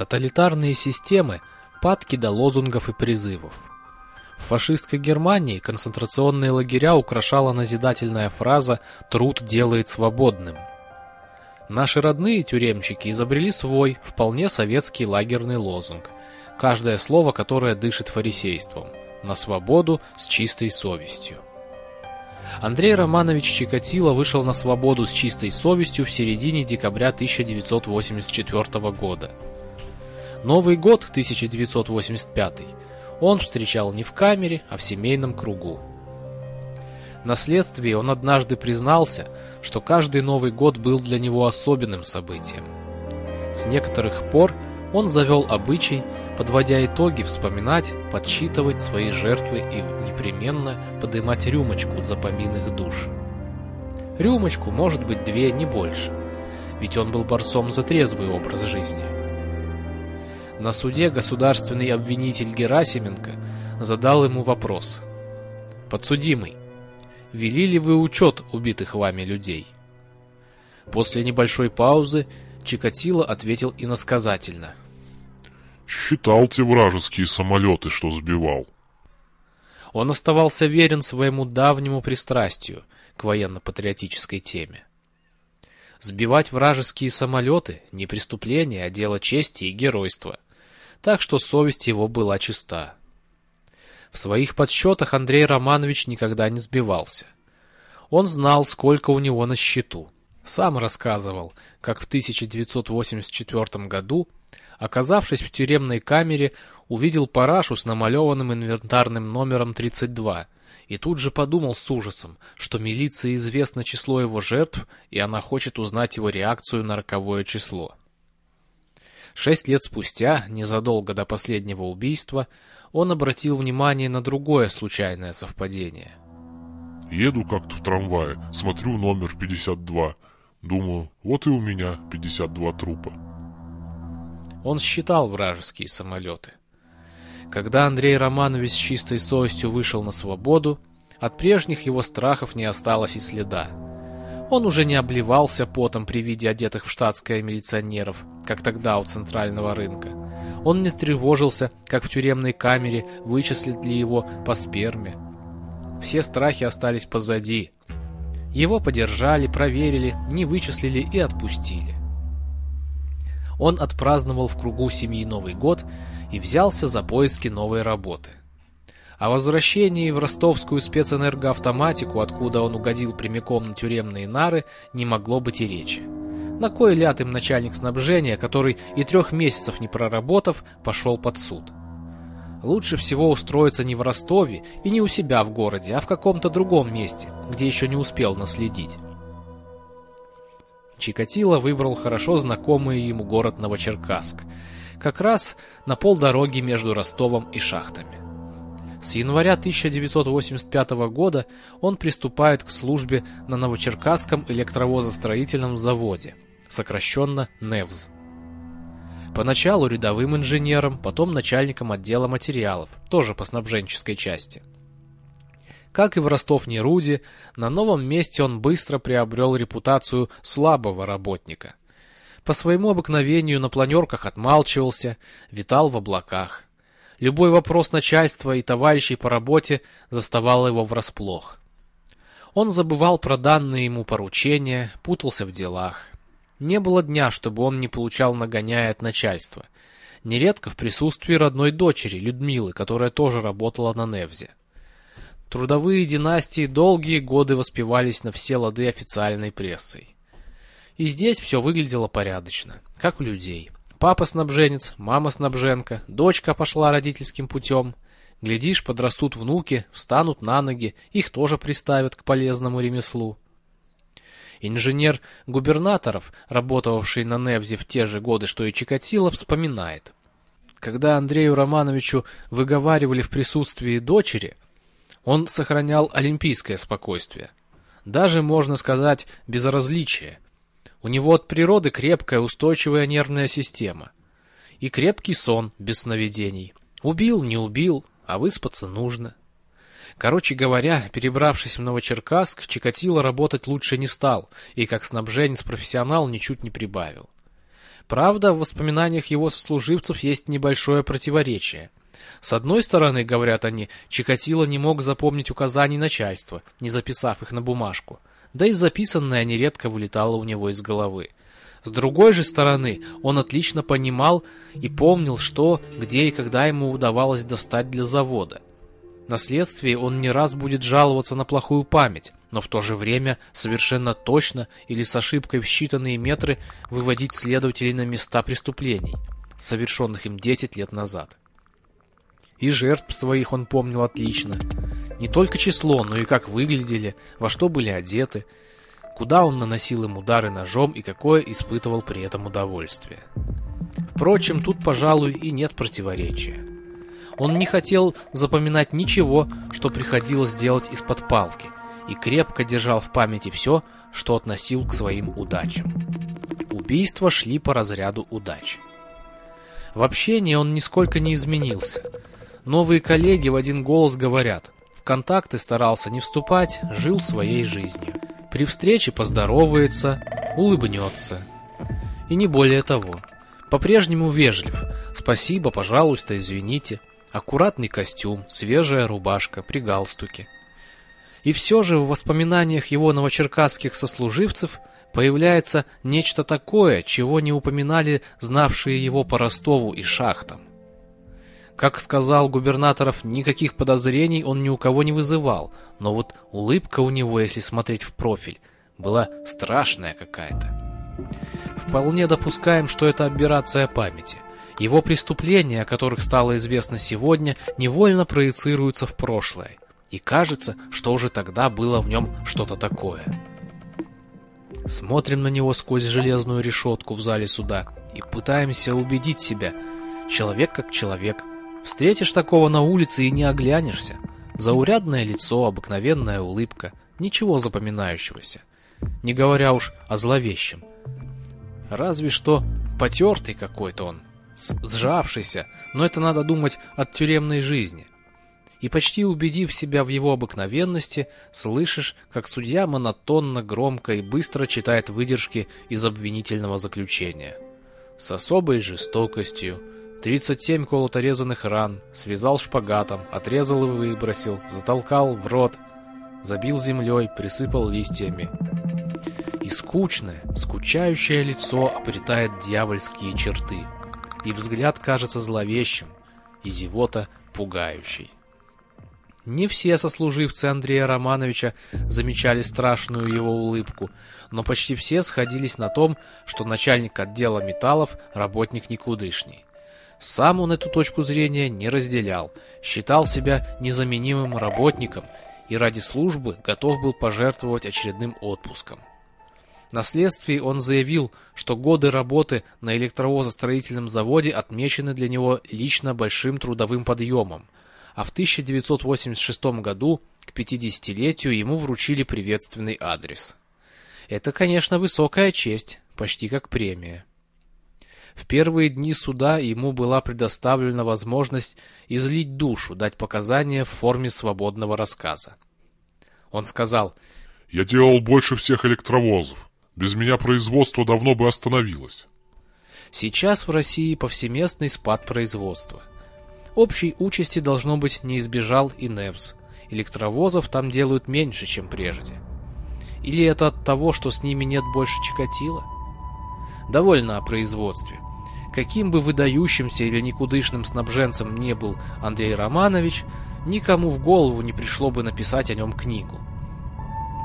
Тоталитарные системы падки до лозунгов и призывов. В фашистской Германии концентрационные лагеря украшала назидательная фраза «труд делает свободным». Наши родные тюремщики изобрели свой, вполне советский лагерный лозунг, каждое слово которое дышит фарисейством «на свободу с чистой совестью». Андрей Романович Чикатило вышел на свободу с чистой совестью в середине декабря 1984 года. Новый год 1985 он встречал не в камере, а в семейном кругу. На следствии он однажды признался, что каждый Новый год был для него особенным событием. С некоторых пор он завел обычай, подводя итоги, вспоминать, подсчитывать свои жертвы и непременно подымать рюмочку за помин их душ. Рюмочку, может быть, две, не больше, ведь он был борцом за трезвый образ жизни. На суде государственный обвинитель Герасименко задал ему вопрос. «Подсудимый, вели ли вы учет убитых вами людей?» После небольшой паузы Чикатило ответил иносказательно. «Считал те вражеские самолеты, что сбивал». Он оставался верен своему давнему пристрастию к военно-патриотической теме. Сбивать вражеские самолеты – не преступление, а дело чести и геройства – так что совесть его была чиста. В своих подсчетах Андрей Романович никогда не сбивался. Он знал, сколько у него на счету. Сам рассказывал, как в 1984 году, оказавшись в тюремной камере, увидел парашу с намалеванным инвентарным номером 32 и тут же подумал с ужасом, что милиции известно число его жертв, и она хочет узнать его реакцию на роковое число. Шесть лет спустя, незадолго до последнего убийства, он обратил внимание на другое случайное совпадение. Еду как-то в трамвае, смотрю номер 52. Думаю, вот и у меня 52 трупа. Он считал вражеские самолеты. Когда Андрей Романович с чистой совестью вышел на свободу, от прежних его страхов не осталось и следа. Он уже не обливался потом при виде одетых в штатское милиционеров, как тогда у центрального рынка. Он не тревожился, как в тюремной камере вычислят ли его по сперме. Все страхи остались позади. Его подержали, проверили, не вычислили и отпустили. Он отпраздновал в кругу семьи Новый год и взялся за поиски новой работы. О возвращении в ростовскую спецэнергоавтоматику, откуда он угодил прямиком на тюремные нары, не могло быть и речи. На кой ляд им начальник снабжения, который и трех месяцев не проработав, пошел под суд? Лучше всего устроиться не в Ростове и не у себя в городе, а в каком-то другом месте, где еще не успел наследить. Чикатило выбрал хорошо знакомый ему город Новочеркасск, как раз на полдороги между Ростовом и шахтами. С января 1985 года он приступает к службе на Новочеркасском электровозостроительном заводе, сокращенно НЕВЗ. Поначалу рядовым инженером, потом начальником отдела материалов, тоже по снабженческой части. Как и в Ростов-Неруде, на новом месте он быстро приобрел репутацию слабого работника. По своему обыкновению на планерках отмалчивался, витал в облаках. Любой вопрос начальства и товарищей по работе заставал его врасплох. Он забывал про данные ему поручения, путался в делах. Не было дня, чтобы он не получал нагоняя от начальства. Нередко в присутствии родной дочери, Людмилы, которая тоже работала на Невзе. Трудовые династии долгие годы воспевались на все лады официальной прессой. И здесь все выглядело порядочно, как у людей. Папа снабженец, мама снабженка, дочка пошла родительским путем. Глядишь, подрастут внуки, встанут на ноги, их тоже приставят к полезному ремеслу. Инженер губернаторов, работавший на Невзе в те же годы, что и Чикатило, вспоминает. Когда Андрею Романовичу выговаривали в присутствии дочери, он сохранял олимпийское спокойствие. Даже, можно сказать, безразличие – у него от природы крепкая устойчивая нервная система. И крепкий сон без сновидений. Убил, не убил, а выспаться нужно. Короче говоря, перебравшись в Новочеркасск, Чикатило работать лучше не стал, и как снабженец-профессионал ничуть не прибавил. Правда, в воспоминаниях его сослуживцев есть небольшое противоречие. С одной стороны, говорят они, Чикатило не мог запомнить указаний начальства, не записав их на бумажку, да и записанное нередко вылетало у него из головы. С другой же стороны, он отлично понимал и помнил, что, где и когда ему удавалось достать для завода. На следствии он не раз будет жаловаться на плохую память, но в то же время совершенно точно или с ошибкой в считанные метры выводить следователей на места преступлений, совершенных им 10 лет назад. И жертв своих он помнил отлично. Не только число, но и как выглядели, во что были одеты, куда он наносил им удары ножом и какое испытывал при этом удовольствие. Впрочем, тут, пожалуй, и нет противоречия. Он не хотел запоминать ничего, что приходилось делать из-под палки, и крепко держал в памяти все, что относил к своим удачам. Убийства шли по разряду удач. В общении он нисколько не изменился. Новые коллеги в один голос говорят, в контакты старался не вступать, жил своей жизнью. При встрече поздоровается, улыбнется. И не более того. По-прежнему вежлив. Спасибо, пожалуйста, извините. Аккуратный костюм, свежая рубашка, при галстуке. И все же в воспоминаниях его новочеркасских сослуживцев появляется нечто такое, чего не упоминали знавшие его по Ростову и шахтам. Как сказал губернаторов, никаких подозрений он ни у кого не вызывал, но вот улыбка у него, если смотреть в профиль, была страшная какая-то. Вполне допускаем, что это операция памяти – его преступления, о которых стало известно сегодня, невольно проецируются в прошлое. И кажется, что уже тогда было в нем что-то такое. Смотрим на него сквозь железную решетку в зале суда и пытаемся убедить себя. Человек как человек. Встретишь такого на улице и не оглянешься. Заурядное лицо, обыкновенная улыбка. Ничего запоминающегося. Не говоря уж о зловещем. Разве что потертый какой-то он, сжавшийся, но это надо думать от тюремной жизни. И почти убедив себя в его обыкновенности, слышишь, как судья монотонно, громко и быстро читает выдержки из обвинительного заключения. С особой жестокостью, 37 колоторезанных ран, связал шпагатом, отрезал и выбросил, затолкал в рот, забил землей, присыпал листьями. И скучное, скучающее лицо обретает дьявольские черты – и взгляд кажется зловещим, и зевота пугающей. Не все сослуживцы Андрея Романовича замечали страшную его улыбку, но почти все сходились на том, что начальник отдела металлов – работник никудышний. Сам он эту точку зрения не разделял, считал себя незаменимым работником и ради службы готов был пожертвовать очередным отпуском. На следствии он заявил, что годы работы на электровозостроительном заводе отмечены для него лично большим трудовым подъемом, а в 1986 году к 50-летию ему вручили приветственный адрес. Это, конечно, высокая честь, почти как премия. В первые дни суда ему была предоставлена возможность излить душу, дать показания в форме свободного рассказа. Он сказал, «Я делал больше всех электровозов. Без меня производство давно бы остановилось. Сейчас в России повсеместный спад производства. Общей участи, должно быть, не избежал и НЭВС. Электровозов там делают меньше, чем прежде. Или это от того, что с ними нет больше Чикатила? Довольно о производстве. Каким бы выдающимся или никудышным снабженцем не был Андрей Романович, никому в голову не пришло бы написать о нем книгу.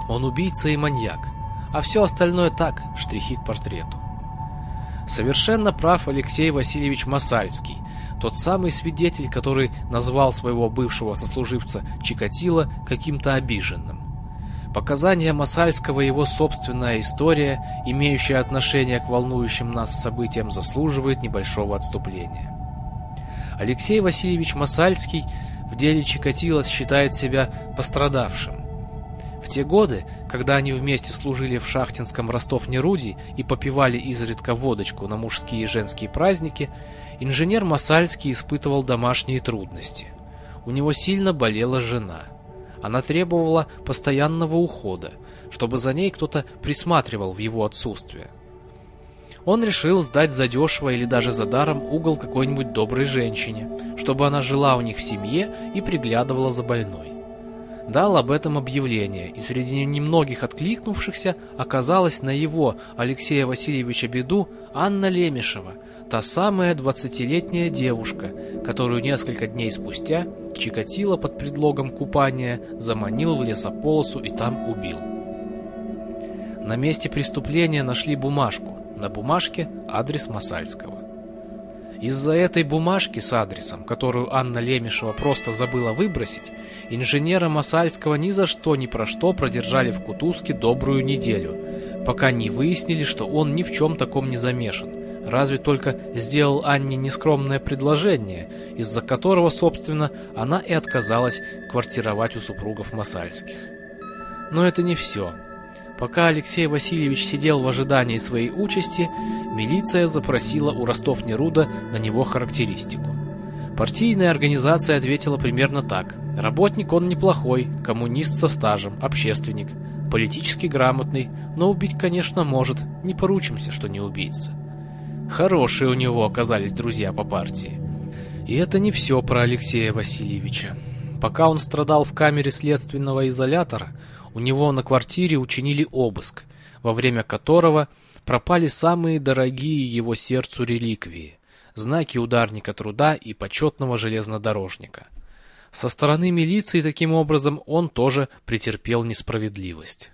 Он убийца и маньяк, а все остальное так, штрихи к портрету. Совершенно прав Алексей Васильевич Масальский, тот самый свидетель, который назвал своего бывшего сослуживца Чикатило каким-то обиженным. Показания Масальского и его собственная история, имеющая отношение к волнующим нас событиям, заслуживает небольшого отступления. Алексей Васильевич Масальский в деле Чикатило считает себя пострадавшим. В те годы, когда они вместе служили в шахтинском Ростов-Неруди и попивали изредка водочку на мужские и женские праздники, инженер Масальский испытывал домашние трудности. У него сильно болела жена. Она требовала постоянного ухода, чтобы за ней кто-то присматривал в его отсутствие. Он решил сдать задешево или даже за даром угол какой-нибудь доброй женщине, чтобы она жила у них в семье и приглядывала за больной. Дал об этом объявление, и среди немногих откликнувшихся оказалась на его, Алексея Васильевича, беду Анна Лемешева, та самая двадцатилетняя девушка, которую несколько дней спустя Чикатило под предлогом купания заманил в лесополосу и там убил. На месте преступления нашли бумажку, на бумажке адрес Масальского. Из-за этой бумажки с адресом, которую Анна Лемешева просто забыла выбросить, инженера Масальского ни за что ни про что продержали в Кутузке добрую неделю, пока не выяснили, что он ни в чем таком не замешан, разве только сделал Анне нескромное предложение, из-за которого, собственно, она и отказалась квартировать у супругов Масальских. Но это не все. Пока Алексей Васильевич сидел в ожидании своей участи, милиция запросила у Ростов-Неруда на него характеристику. Партийная организация ответила примерно так. Работник он неплохой, коммунист со стажем, общественник, политически грамотный, но убить, конечно, может, не поручимся, что не убийца. Хорошие у него оказались друзья по партии. И это не все про Алексея Васильевича. Пока он страдал в камере следственного изолятора, у него на квартире учинили обыск, во время которого пропали самые дорогие его сердцу реликвии – знаки ударника труда и почетного железнодорожника. Со стороны милиции таким образом он тоже претерпел несправедливость.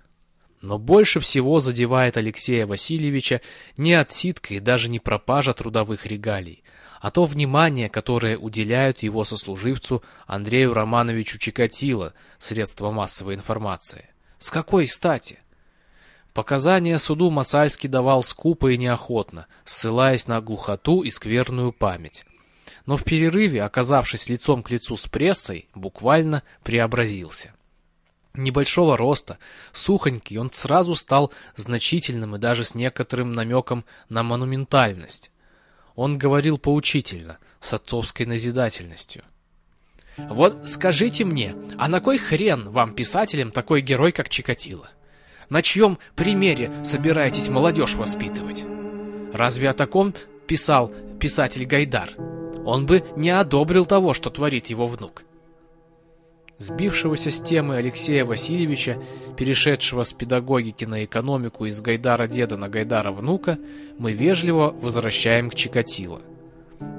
Но больше всего задевает Алексея Васильевича не отсидка и даже не пропажа трудовых регалий, а то внимание, которое уделяют его сослуживцу Андрею Романовичу Чикатило, средства массовой информации. С какой стати? Показания суду Масальский давал скупо и неохотно, ссылаясь на глухоту и скверную память. Но в перерыве, оказавшись лицом к лицу с прессой, буквально преобразился. Небольшого роста, сухонький, он сразу стал значительным и даже с некоторым намеком на монументальность. Он говорил поучительно, с отцовской назидательностью. Вот скажите мне, а на кой хрен вам, писателям, такой герой, как Чикатило? На чьем примере собираетесь молодежь воспитывать? Разве о таком писал писатель Гайдар? Он бы не одобрил того, что творит его внук. Сбившегося с темы Алексея Васильевича, перешедшего с педагогики на экономику из Гайдара деда на Гайдара внука, мы вежливо возвращаем к Чикатило.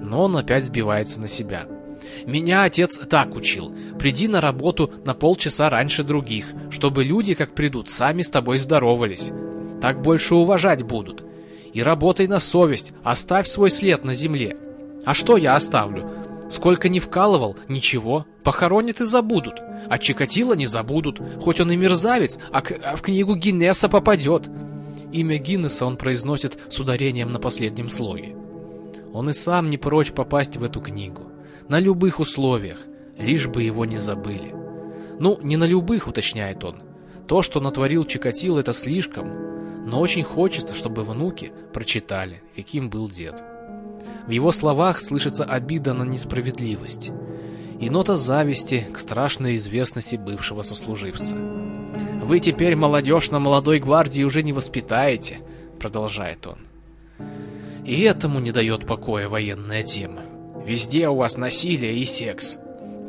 Но он опять сбивается на себя – меня отец так учил. Приди на работу на полчаса раньше других, чтобы люди, как придут, сами с тобой здоровались. Так больше уважать будут. И работай на совесть, оставь свой след на земле. А что я оставлю? Сколько не вкалывал, ничего, похоронят и забудут. А Чикатило не забудут, хоть он и мерзавец, а, к, а в книгу Гиннеса попадет. Имя Гиннеса он произносит с ударением на последнем слоге. Он и сам не прочь попасть в эту книгу на любых условиях, лишь бы его не забыли. Ну, не на любых, уточняет он. То, что натворил Чикатило, это слишком, но очень хочется, чтобы внуки прочитали, каким был дед. В его словах слышится обида на несправедливость и нота зависти к страшной известности бывшего сослуживца. «Вы теперь молодежь на молодой гвардии уже не воспитаете», — продолжает он. И этому не дает покоя военная тема. Везде у вас насилие и секс.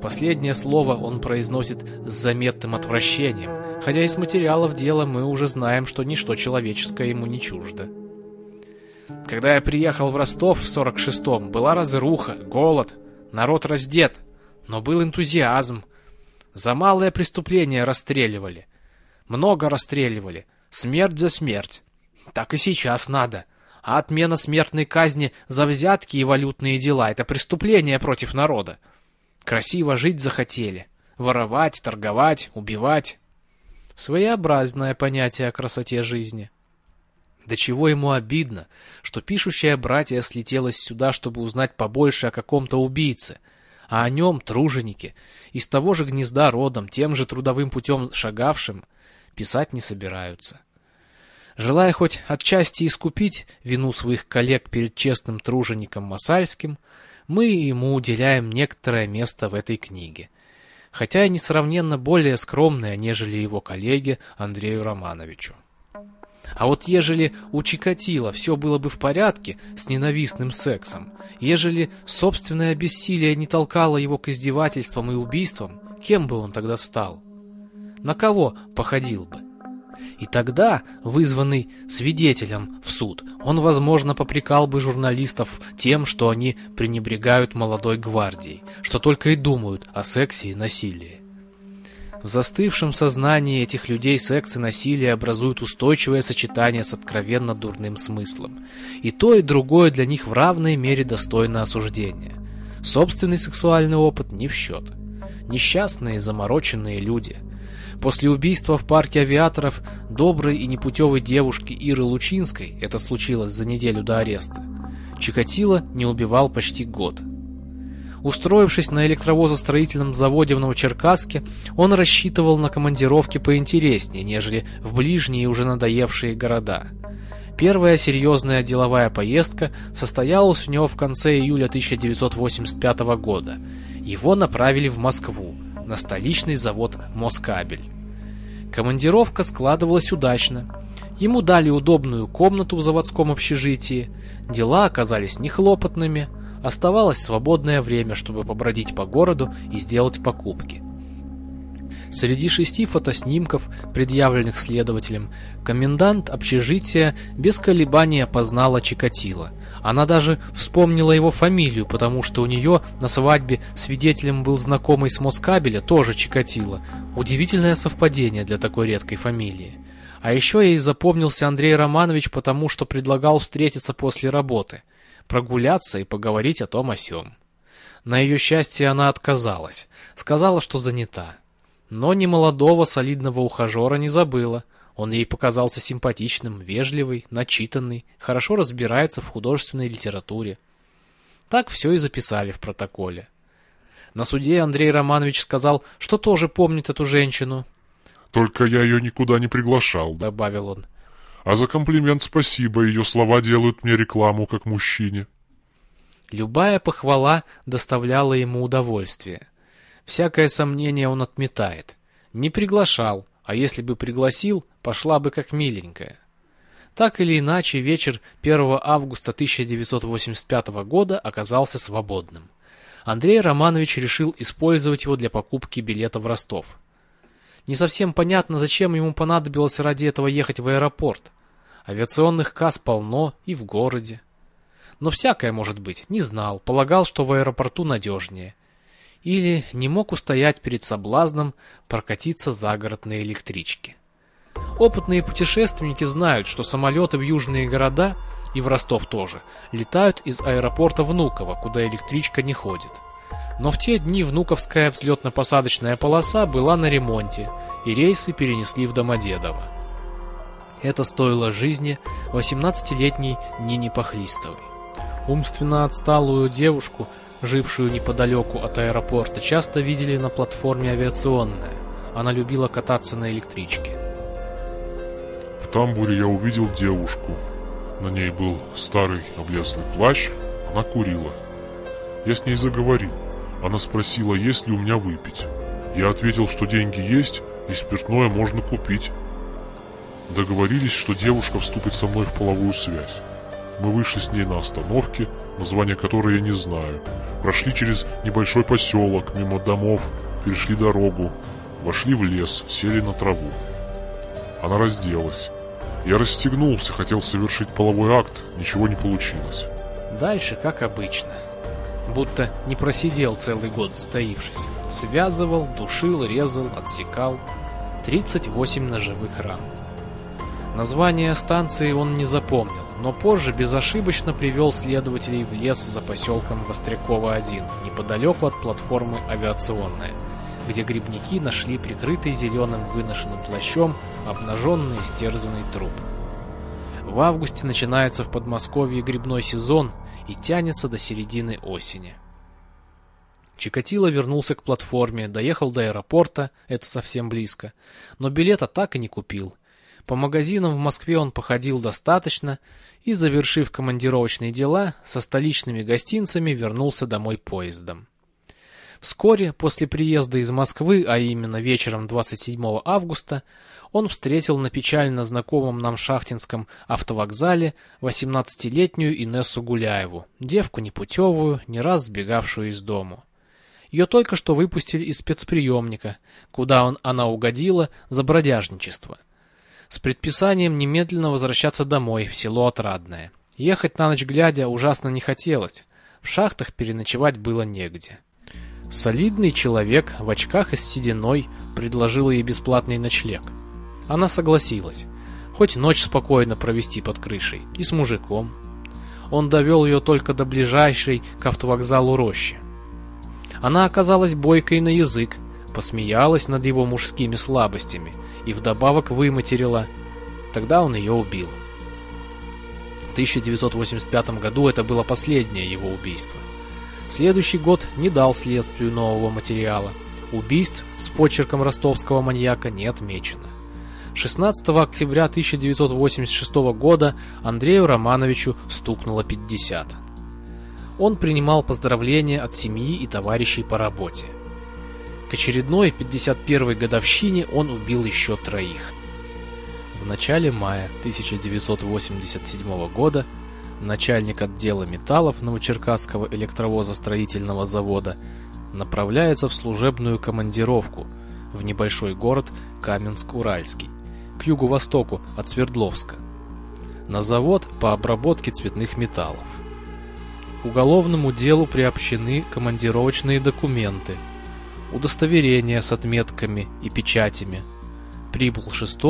Последнее слово он произносит с заметным отвращением, хотя из материалов дела мы уже знаем, что ничто человеческое ему не чуждо. Когда я приехал в Ростов в 46-м, была разруха, голод, народ раздет, но был энтузиазм. За малое преступление расстреливали. Много расстреливали. Смерть за смерть. Так и сейчас надо а отмена смертной казни за взятки и валютные дела — это преступление против народа. Красиво жить захотели. Воровать, торговать, убивать. Своеобразное понятие о красоте жизни. До чего ему обидно, что пишущая братья слетелась сюда, чтобы узнать побольше о каком-то убийце, а о нем труженике, из того же гнезда родом, тем же трудовым путем шагавшим, писать не собираются. Желая хоть отчасти искупить вину своих коллег перед честным тружеником Масальским, мы ему уделяем некоторое место в этой книге, хотя и несравненно более скромное, нежели его коллеге Андрею Романовичу. А вот ежели у Чикатила все было бы в порядке с ненавистным сексом, ежели собственное бессилие не толкало его к издевательствам и убийствам, кем бы он тогда стал? На кого походил бы? И тогда, вызванный свидетелем в суд, он, возможно, попрекал бы журналистов тем, что они пренебрегают молодой гвардией, что только и думают о сексе и насилии. В застывшем сознании этих людей секс и насилие образуют устойчивое сочетание с откровенно дурным смыслом. И то, и другое для них в равной мере достойно осуждения. Собственный сексуальный опыт не в счет. Несчастные, замороченные люди. После убийства в парке авиаторов доброй и непутевой девушки Иры Лучинской, это случилось за неделю до ареста, Чикатило не убивал почти год. Устроившись на электровозостроительном заводе в Новочеркасске, он рассчитывал на командировки поинтереснее, нежели в ближние уже надоевшие города. Первая серьезная деловая поездка состоялась у него в конце июля 1985 года. Его направили в Москву, на столичный завод «Москабель». Командировка складывалась удачно. Ему дали удобную комнату в заводском общежитии, дела оказались нехлопотными – Оставалось свободное время, чтобы побродить по городу и сделать покупки. Среди шести фотоснимков, предъявленных следователем, комендант общежития без колебаний опознала Чикатило. Она даже вспомнила его фамилию, потому что у нее на свадьбе свидетелем был знакомый с Москабеля, тоже Чикатило. Удивительное совпадение для такой редкой фамилии. А еще ей запомнился Андрей Романович, потому что предлагал встретиться после работы – прогуляться и поговорить о том о сём. На ее счастье она отказалась, сказала, что занята. Но ни молодого солидного ухажера не забыла. Он ей показался симпатичным, вежливый, начитанный, хорошо разбирается в художественной литературе. Так все и записали в протоколе. На суде Андрей Романович сказал, что тоже помнит эту женщину. «Только я ее никуда не приглашал», — добавил он. А за комплимент спасибо, ее слова делают мне рекламу как мужчине. Любая похвала доставляла ему удовольствие. Всякое сомнение он отметает. Не приглашал, а если бы пригласил, пошла бы как миленькая. Так или иначе, вечер 1 августа 1985 года оказался свободным. Андрей Романович решил использовать его для покупки билета в Ростов. Не совсем понятно, зачем ему понадобилось ради этого ехать в аэропорт. Авиационных касс полно и в городе. Но всякое может быть, не знал, полагал, что в аэропорту надежнее. Или не мог устоять перед соблазном прокатиться за город на электричке. Опытные путешественники знают, что самолеты в южные города, и в Ростов тоже, летают из аэропорта Внуково, куда электричка не ходит. Но в те дни Внуковская взлетно-посадочная полоса была на ремонте, и рейсы перенесли в Домодедово. Это стоило жизни 18-летней Нине Похлистовой. Умственно отсталую девушку, жившую неподалеку от аэропорта, часто видели на платформе авиационная. Она любила кататься на электричке. В тамбуре я увидел девушку. На ней был старый облезлый плащ, она курила. Я с ней заговорил. Она спросила, есть ли у меня выпить. Я ответил, что деньги есть и спиртное можно купить. Договорились, что девушка вступит со мной в половую связь. Мы вышли с ней на остановке, название которой я не знаю. Прошли через небольшой поселок, мимо домов, перешли дорогу, вошли в лес, сели на траву. Она разделась. Я расстегнулся, хотел совершить половой акт, ничего не получилось. Дальше, как обычно будто не просидел целый год затаившись. Связывал, душил, резал, отсекал. 38 ножевых ран. Название станции он не запомнил, но позже безошибочно привел следователей в лес за поселком Вострякова-1, неподалеку от платформы «Авиационная», где грибники нашли прикрытый зеленым выношенным плащом обнаженный истерзанный труп. В августе начинается в Подмосковье грибной сезон, и тянется до середины осени. Чикатило вернулся к платформе, доехал до аэропорта, это совсем близко, но билета так и не купил. По магазинам в Москве он походил достаточно и, завершив командировочные дела, со столичными гостинцами вернулся домой поездом. Вскоре после приезда из Москвы, а именно вечером 27 августа, он встретил на печально знакомом нам шахтинском автовокзале 18-летнюю Инессу Гуляеву, девку непутевую, не раз сбегавшую из дому. Ее только что выпустили из спецприемника, куда он, она угодила за бродяжничество. С предписанием немедленно возвращаться домой, в село Отрадное. Ехать на ночь глядя ужасно не хотелось, в шахтах переночевать было негде. Солидный человек в очках и с сединой предложил ей бесплатный ночлег. Она согласилась, хоть ночь спокойно провести под крышей, и с мужиком. Он довел ее только до ближайшей к автовокзалу рощи. Она оказалась бойкой на язык, посмеялась над его мужскими слабостями и вдобавок выматерила. Тогда он ее убил. В 1985 году это было последнее его убийство. Следующий год не дал следствию нового материала. Убийств с почерком ростовского маньяка не отмечено. 16 октября 1986 года Андрею Романовичу стукнуло 50. Он принимал поздравления от семьи и товарищей по работе. К очередной 51-й годовщине он убил еще троих. В начале мая 1987 года начальник отдела металлов Новочеркасского электровозостроительного завода, направляется в служебную командировку в небольшой город Каменск-Уральский, к юго-востоку от Свердловска, на завод по обработке цветных металлов. К уголовному делу приобщены командировочные документы, удостоверения с отметками и печатями. Прибыл 6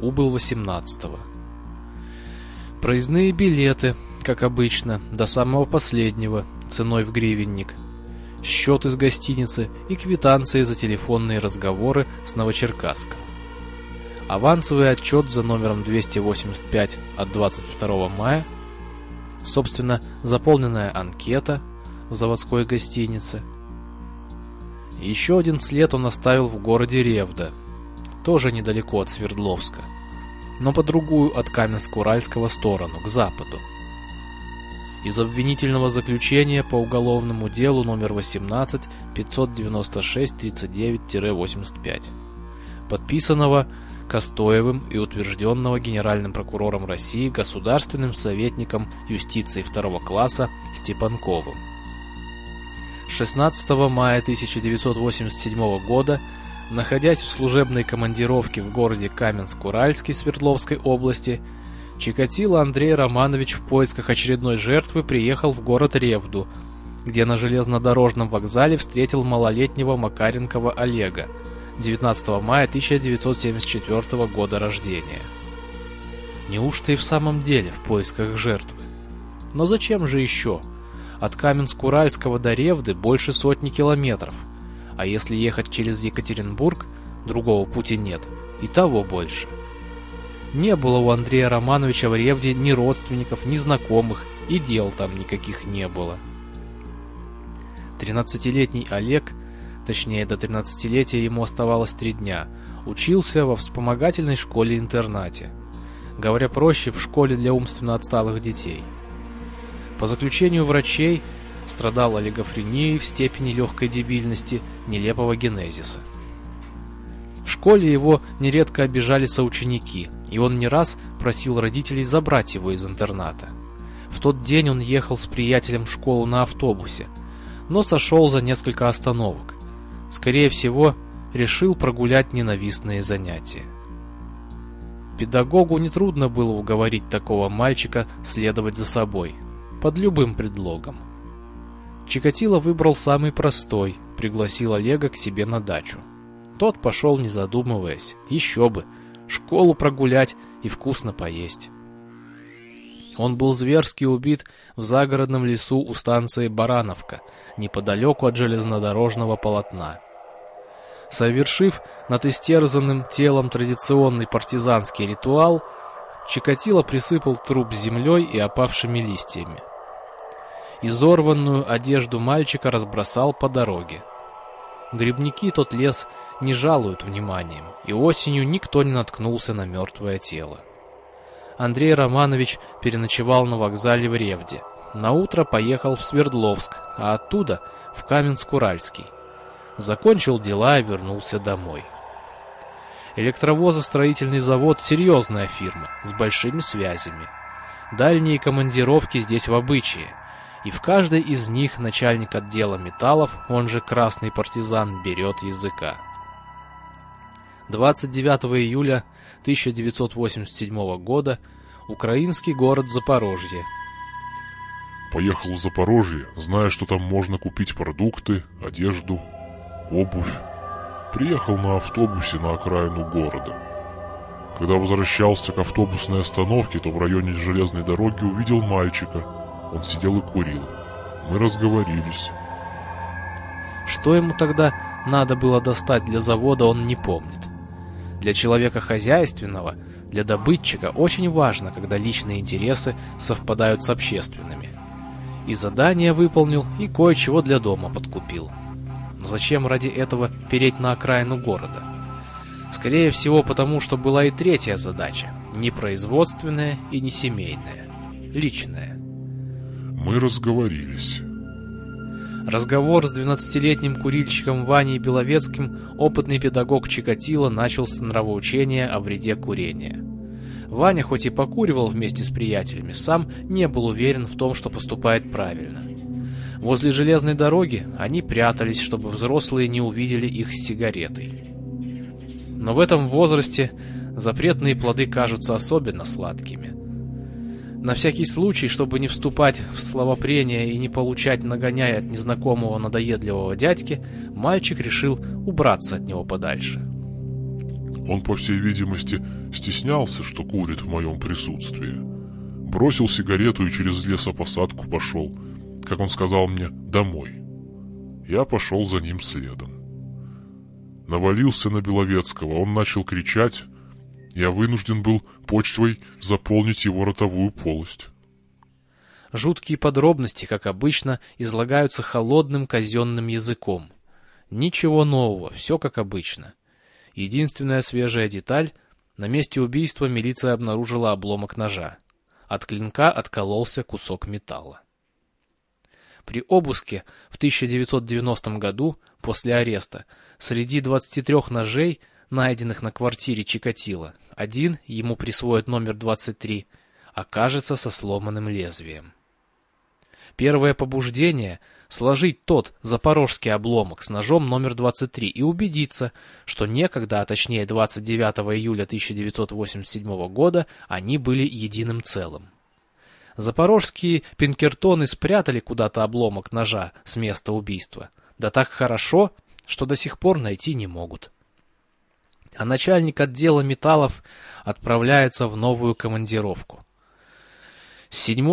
убыл 18 -го. Проездные билеты – как обычно, до самого последнего, ценой в гривенник. Счет из гостиницы и квитанции за телефонные разговоры с Новочеркасском. Авансовый отчет за номером 285 от 22 мая. Собственно, заполненная анкета в заводской гостинице. Еще один след он оставил в городе Ревда, тоже недалеко от Свердловска, но по другую от Каменск-Уральского сторону, к западу из обвинительного заключения по уголовному делу номер 18 596 39-85, подписанного Костоевым и утвержденного Генеральным прокурором России государственным советником юстиции второго класса Степанковым. 16 мая 1987 года, находясь в служебной командировке в городе Каменск-Уральский Свердловской области, Чикатило Андрей Романович в поисках очередной жертвы приехал в город Ревду, где на железнодорожном вокзале встретил малолетнего Макаренкова Олега, 19 мая 1974 года рождения. Неужто и в самом деле в поисках жертвы? Но зачем же еще? От Каменск-Уральского до Ревды больше сотни километров, а если ехать через Екатеринбург, другого пути нет, и того больше – не было у Андрея Романовича в Ревде ни родственников, ни знакомых, и дел там никаких не было. Тринадцатилетний Олег, точнее до тринадцатилетия ему оставалось три дня, учился во вспомогательной школе-интернате. Говоря проще, в школе для умственно отсталых детей. По заключению врачей, страдал олигофренией в степени легкой дебильности нелепого генезиса. В школе его нередко обижали соученики – и он не раз просил родителей забрать его из интерната. В тот день он ехал с приятелем в школу на автобусе, но сошел за несколько остановок. Скорее всего, решил прогулять ненавистные занятия. Педагогу нетрудно было уговорить такого мальчика следовать за собой, под любым предлогом. Чикатило выбрал самый простой, пригласил Олега к себе на дачу. Тот пошел, не задумываясь, еще бы, школу прогулять и вкусно поесть. Он был зверски убит в загородном лесу у станции Барановка, неподалеку от железнодорожного полотна. Совершив над истерзанным телом традиционный партизанский ритуал, Чикатило присыпал труп землей и опавшими листьями. Изорванную одежду мальчика разбросал по дороге. Грибники тот лес не жалуют вниманием, и осенью никто не наткнулся на мертвое тело. Андрей Романович переночевал на вокзале в Ревде. На утро поехал в Свердловск, а оттуда в Каменск-Уральский. закончил дела и вернулся домой. Электровозостроительный завод – серьезная фирма, с большими связями. Дальние командировки здесь в обычае, и в каждой из них начальник отдела металлов, он же красный партизан, берет языка. 29 июля 1987 года украинский город Запорожье. Поехал в Запорожье, зная, что там можно купить продукты, одежду, обувь. Приехал на автобусе на окраину города. Когда возвращался к автобусной остановке, то в районе железной дороги увидел мальчика. Он сидел и курил. Мы разговорились. Что ему тогда надо было достать для завода, он не помнит. Для человека хозяйственного, для добытчика очень важно, когда личные интересы совпадают с общественными. И задание выполнил, и кое-чего для дома подкупил. Но зачем ради этого переть на окраину города? Скорее всего, потому что была и третья задача. Не производственная и не семейная. Личная. Мы разговорились. Разговор с 12-летним курильщиком Ваней Беловецким опытный педагог Чикатило начал с нравоучения о вреде курения. Ваня хоть и покуривал вместе с приятелями, сам не был уверен в том, что поступает правильно. Возле железной дороги они прятались, чтобы взрослые не увидели их с сигаретой. Но в этом возрасте запретные плоды кажутся особенно сладкими. На всякий случай, чтобы не вступать в словопрение и не получать нагоняя от незнакомого надоедливого дядьки, мальчик решил убраться от него подальше. Он, по всей видимости, стеснялся, что курит в моем присутствии. Бросил сигарету и через лесопосадку пошел – как он сказал мне, домой. Я пошел за ним следом. Навалился на Беловецкого, он начал кричать. Я вынужден был почтой заполнить его ротовую полость. Жуткие подробности, как обычно, излагаются холодным казенным языком. Ничего нового, все как обычно. Единственная свежая деталь — на месте убийства милиция обнаружила обломок ножа. От клинка откололся кусок металла. При обыске в 1990 году, после ареста, среди 23 ножей, найденных на квартире Чикатило, один, ему присвоят номер 23, окажется со сломанным лезвием. Первое побуждение – сложить тот запорожский обломок с ножом номер 23 и убедиться, что некогда, а точнее 29 июля 1987 года, они были единым целым. Запорожские пинкертоны спрятали куда-то обломок ножа с места убийства. Да так хорошо, что до сих пор найти не могут. А начальник отдела металлов отправляется в новую командировку. С 7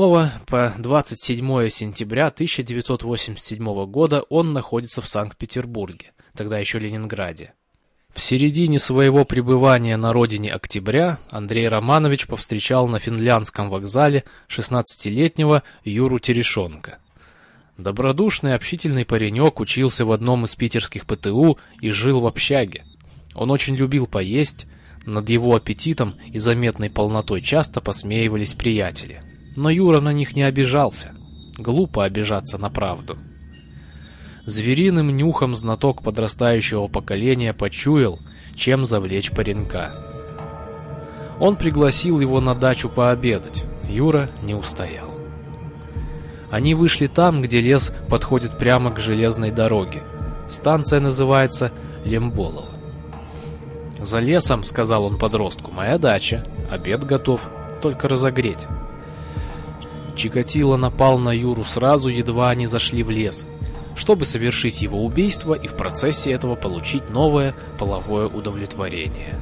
по 27 сентября 1987 года он находится в Санкт-Петербурге, тогда еще Ленинграде. В середине своего пребывания на родине октября Андрей Романович повстречал на финляндском вокзале 16-летнего Юру Терешонка. Добродушный общительный паренек учился в одном из питерских ПТУ и жил в общаге. Он очень любил поесть, над его аппетитом и заметной полнотой часто посмеивались приятели. Но Юра на них не обижался. Глупо обижаться на правду. Звериным нюхом знаток подрастающего поколения почуял, чем завлечь паренька. Он пригласил его на дачу пообедать. Юра не устоял. Они вышли там, где лес подходит прямо к железной дороге. Станция называется Лемболово. «За лесом, — сказал он подростку, — моя дача. Обед готов, только разогреть». Чикатило напал на Юру сразу, едва они зашли в лес — чтобы совершить его убийство и в процессе этого получить новое половое удовлетворение.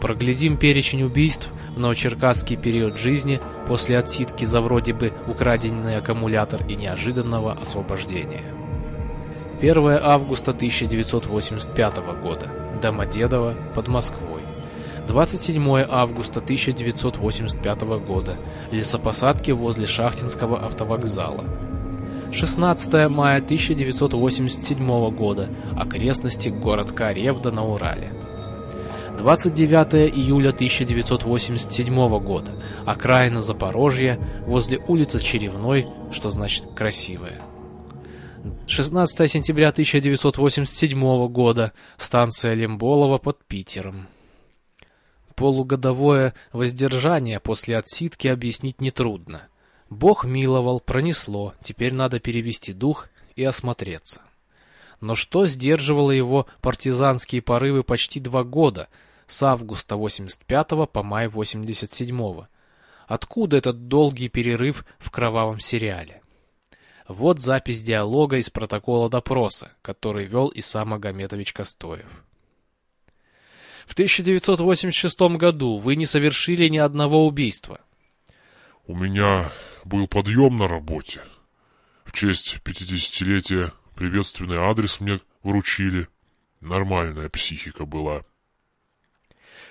Проглядим перечень убийств в новочеркасский период жизни после отсидки за вроде бы украденный аккумулятор и неожиданного освобождения. 1 августа 1985 года. Домодедово, под Москвой. 27 августа 1985 года. Лесопосадки возле Шахтинского автовокзала. 16 мая 1987 года. Окрестности городка Ревда на Урале. 29 июля 1987 года. Окраина Запорожья, возле улицы Черевной, что значит красивая. 16 сентября 1987 года. Станция Лемболова под Питером. Полугодовое воздержание после отсидки объяснить нетрудно. Бог миловал, пронесло, теперь надо перевести дух и осмотреться. Но что сдерживало его партизанские порывы почти два года, с августа 85 по май 87 -го? Откуда этот долгий перерыв в кровавом сериале? Вот запись диалога из протокола допроса, который вел Иса Магометович Костоев. В 1986 году вы не совершили ни одного убийства. У меня был подъем на работе. В честь 50-летия приветственный адрес мне вручили. Нормальная психика была.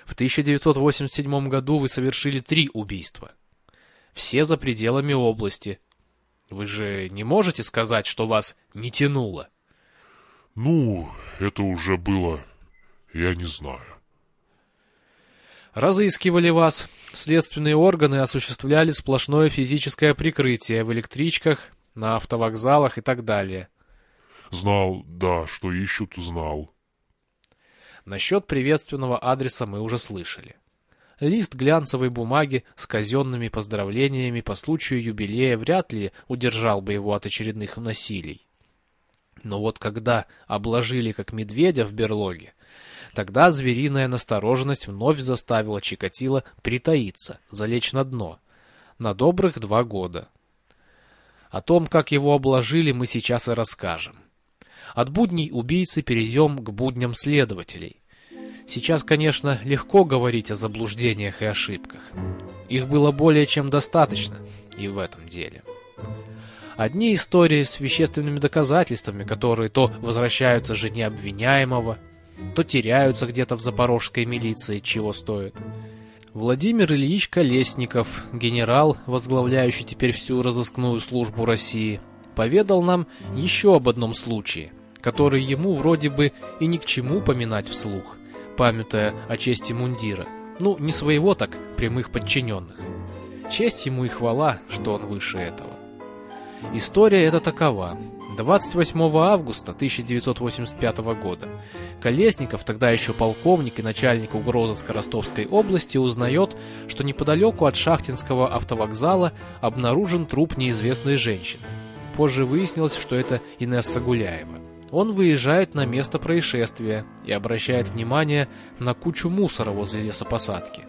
В 1987 году вы совершили три убийства. Все за пределами области. Вы же не можете сказать, что вас не тянуло? Ну, это уже было... Я не знаю. Разыскивали вас. Следственные органы осуществляли сплошное физическое прикрытие в электричках, на автовокзалах и так далее. Знал, да, что ищут, знал. Насчет приветственного адреса мы уже слышали. Лист глянцевой бумаги с казенными поздравлениями по случаю юбилея вряд ли удержал бы его от очередных насилий. Но вот когда обложили как медведя в берлоге, Тогда звериная настороженность вновь заставила Чикатило притаиться, залечь на дно. На добрых два года. О том, как его обложили, мы сейчас и расскажем. От будней убийцы перейдем к будням следователей. Сейчас, конечно, легко говорить о заблуждениях и ошибках. Их было более чем достаточно и в этом деле. Одни истории с вещественными доказательствами, которые то возвращаются жене обвиняемого, то теряются где-то в запорожской милиции, чего стоит. Владимир Ильич Колесников, генерал, возглавляющий теперь всю разыскную службу России, поведал нам еще об одном случае, который ему вроде бы и ни к чему поминать вслух, памятая о чести мундира. Ну, не своего так, прямых подчиненных. Честь ему и хвала, что он выше этого. История эта такова. 28 августа 1985 года Колесников, тогда еще полковник и начальник угрозыска Ростовской области, узнает, что неподалеку от Шахтинского автовокзала обнаружен труп неизвестной женщины. Позже выяснилось, что это Инесса Гуляева. Он выезжает на место происшествия и обращает внимание на кучу мусора возле лесопосадки.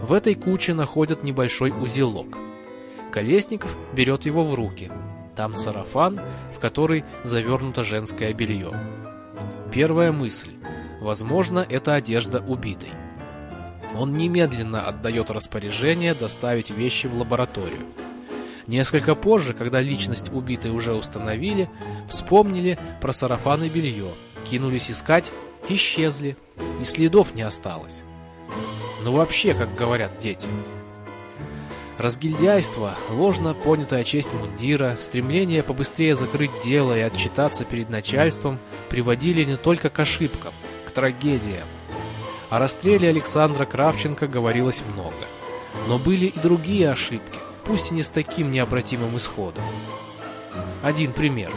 В этой куче находят небольшой узелок. Колесников берет его в руки – там сарафан, в который завернуто женское белье. Первая мысль. Возможно, это одежда убитой. Он немедленно отдает распоряжение доставить вещи в лабораторию. Несколько позже, когда личность убитой уже установили, вспомнили про сарафан и белье, кинулись искать, исчезли, и следов не осталось. Ну вообще, как говорят дети, Разгильдяйство, ложно понятая честь мундира, стремление побыстрее закрыть дело и отчитаться перед начальством приводили не только к ошибкам, к трагедиям. О расстреле Александра Кравченко говорилось много. Но были и другие ошибки, пусть и не с таким необратимым исходом. Один пример.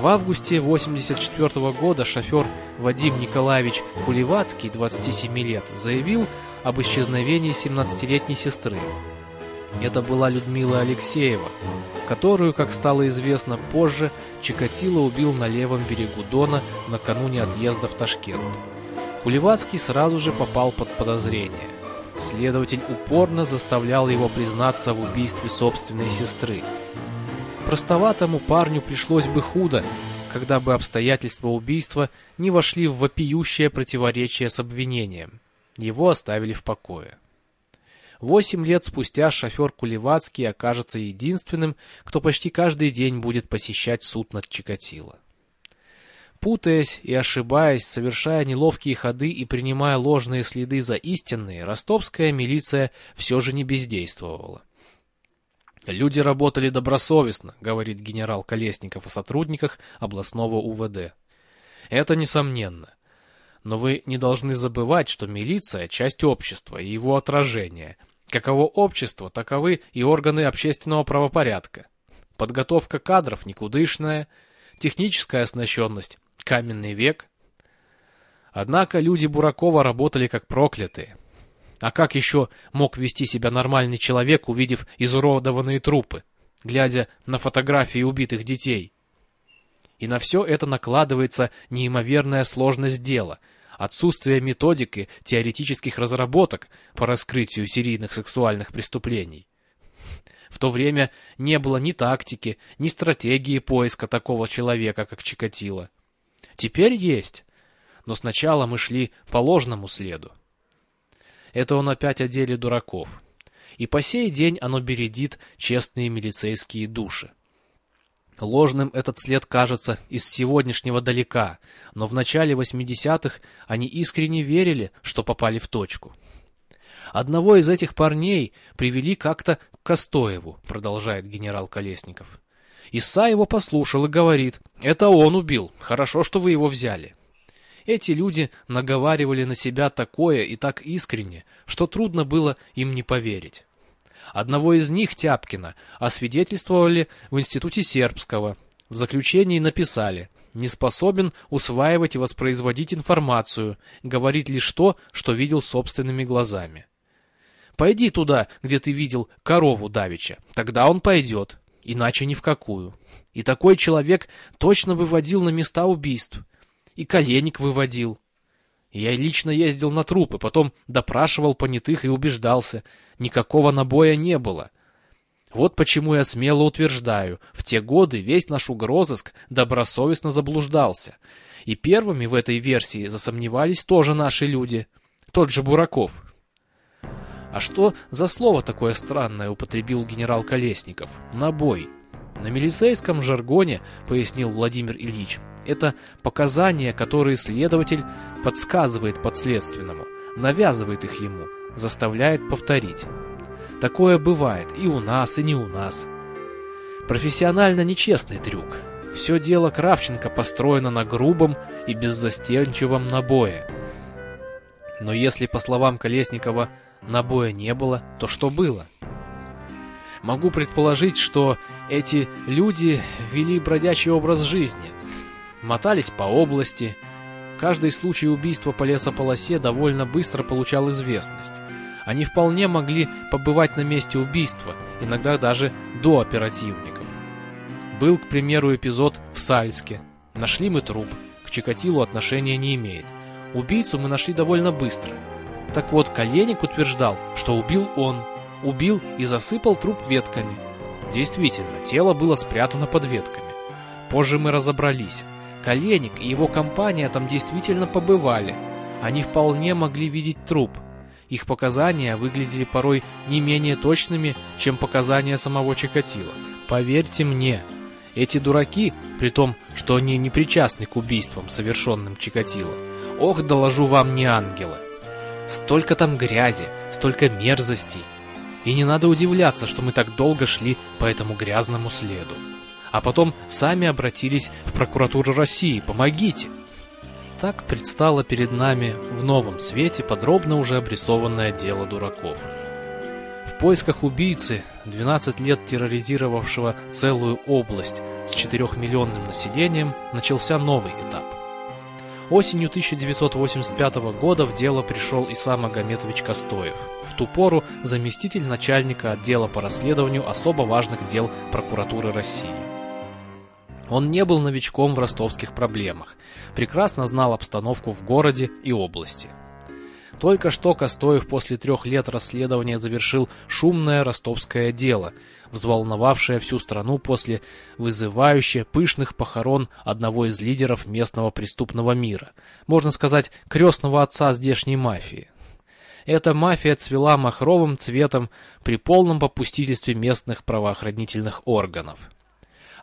В августе 1984 года шофер Вадим Николаевич Кулевацкий, 27 лет, заявил об исчезновении 17-летней сестры. Это была Людмила Алексеева, которую, как стало известно позже, Чикатило убил на левом берегу Дона накануне отъезда в Ташкент. Кулевацкий сразу же попал под подозрение. Следователь упорно заставлял его признаться в убийстве собственной сестры. Простоватому парню пришлось бы худо, когда бы обстоятельства убийства не вошли в вопиющее противоречие с обвинением. Его оставили в покое. Восемь лет спустя шофер Кулевацкий окажется единственным, кто почти каждый день будет посещать суд над Чикатило. Путаясь и ошибаясь, совершая неловкие ходы и принимая ложные следы за истинные, ростовская милиция все же не бездействовала. «Люди работали добросовестно», — говорит генерал Колесников о сотрудниках областного УВД. «Это несомненно. Но вы не должны забывать, что милиция – часть общества и его отражение, Каково общество, таковы и органы общественного правопорядка. Подготовка кадров никудышная, техническая оснащенность, каменный век. Однако люди Буракова работали как проклятые. А как еще мог вести себя нормальный человек, увидев изуродованные трупы, глядя на фотографии убитых детей? И на все это накладывается неимоверная сложность дела, отсутствие методики теоретических разработок по раскрытию серийных сексуальных преступлений. В то время не было ни тактики, ни стратегии поиска такого человека, как Чикатило. Теперь есть, но сначала мы шли по ложному следу. Это он опять о деле дураков. И по сей день оно бередит честные милицейские души. Ложным этот след кажется из сегодняшнего далека, но в начале 80-х они искренне верили, что попали в точку. Одного из этих парней привели как-то к Костоеву, продолжает генерал Колесников. Иса его послушал и говорит, это он убил, хорошо, что вы его взяли. Эти люди наговаривали на себя такое и так искренне, что трудно было им не поверить. Одного из них, Тяпкина, освидетельствовали в Институте Сербского. В заключении написали «Не способен усваивать и воспроизводить информацию, говорит лишь то, что видел собственными глазами». Пойди туда, где ты видел корову Давича, тогда он пойдет, иначе ни в какую. И такой человек точно выводил на места убийств. И коленник выводил. Я лично ездил на трупы, потом допрашивал понятых и убеждался. Никакого набоя не было. Вот почему я смело утверждаю, в те годы весь наш угрозыск добросовестно заблуждался. И первыми в этой версии засомневались тоже наши люди. Тот же Бураков. А что за слово такое странное употребил генерал Колесников? Набой. На милицейском жаргоне, пояснил Владимир Ильич, это показания, которые следователь подсказывает подследственному, навязывает их ему, заставляет повторить. Такое бывает и у нас, и не у нас. Профессионально нечестный трюк. Все дело Кравченко построено на грубом и беззастенчивом набое. Но если, по словам Колесникова, набоя не было, то что было? Могу предположить, что эти люди вели бродячий образ жизни, мотались по области. Каждый случай убийства по лесополосе довольно быстро получал известность. Они вполне могли побывать на месте убийства, иногда даже до оперативников. Был, к примеру, эпизод в Сальске. Нашли мы труп, к Чикатилу отношения не имеет. Убийцу мы нашли довольно быстро. Так вот, Коленик утверждал, что убил он. Убил и засыпал труп ветками. Действительно, тело было спрятано под ветками. Позже мы разобрались. Коленик и его компания там действительно побывали. Они вполне могли видеть труп. Их показания выглядели порой не менее точными, чем показания самого Чикатило. Поверьте мне, эти дураки, при том, что они не причастны к убийствам, совершенным Чикатило, ох, доложу вам, не ангелы. Столько там грязи, столько мерзостей. И не надо удивляться, что мы так долго шли по этому грязному следу а потом сами обратились в прокуратуру России «Помогите!». Так предстало перед нами в новом свете подробно уже обрисованное дело дураков. В поисках убийцы, 12 лет терроризировавшего целую область с 4-миллионным населением, начался новый этап. Осенью 1985 года в дело пришел Исам Магометович Костоев, в ту пору заместитель начальника отдела по расследованию особо важных дел прокуратуры России. Он не был новичком в ростовских проблемах, прекрасно знал обстановку в городе и области. Только что Костоев после трех лет расследования завершил шумное ростовское дело, взволновавшее всю страну после вызывающего пышных похорон одного из лидеров местного преступного мира, можно сказать, крестного отца здешней мафии. Эта мафия цвела махровым цветом при полном попустительстве местных правоохранительных органов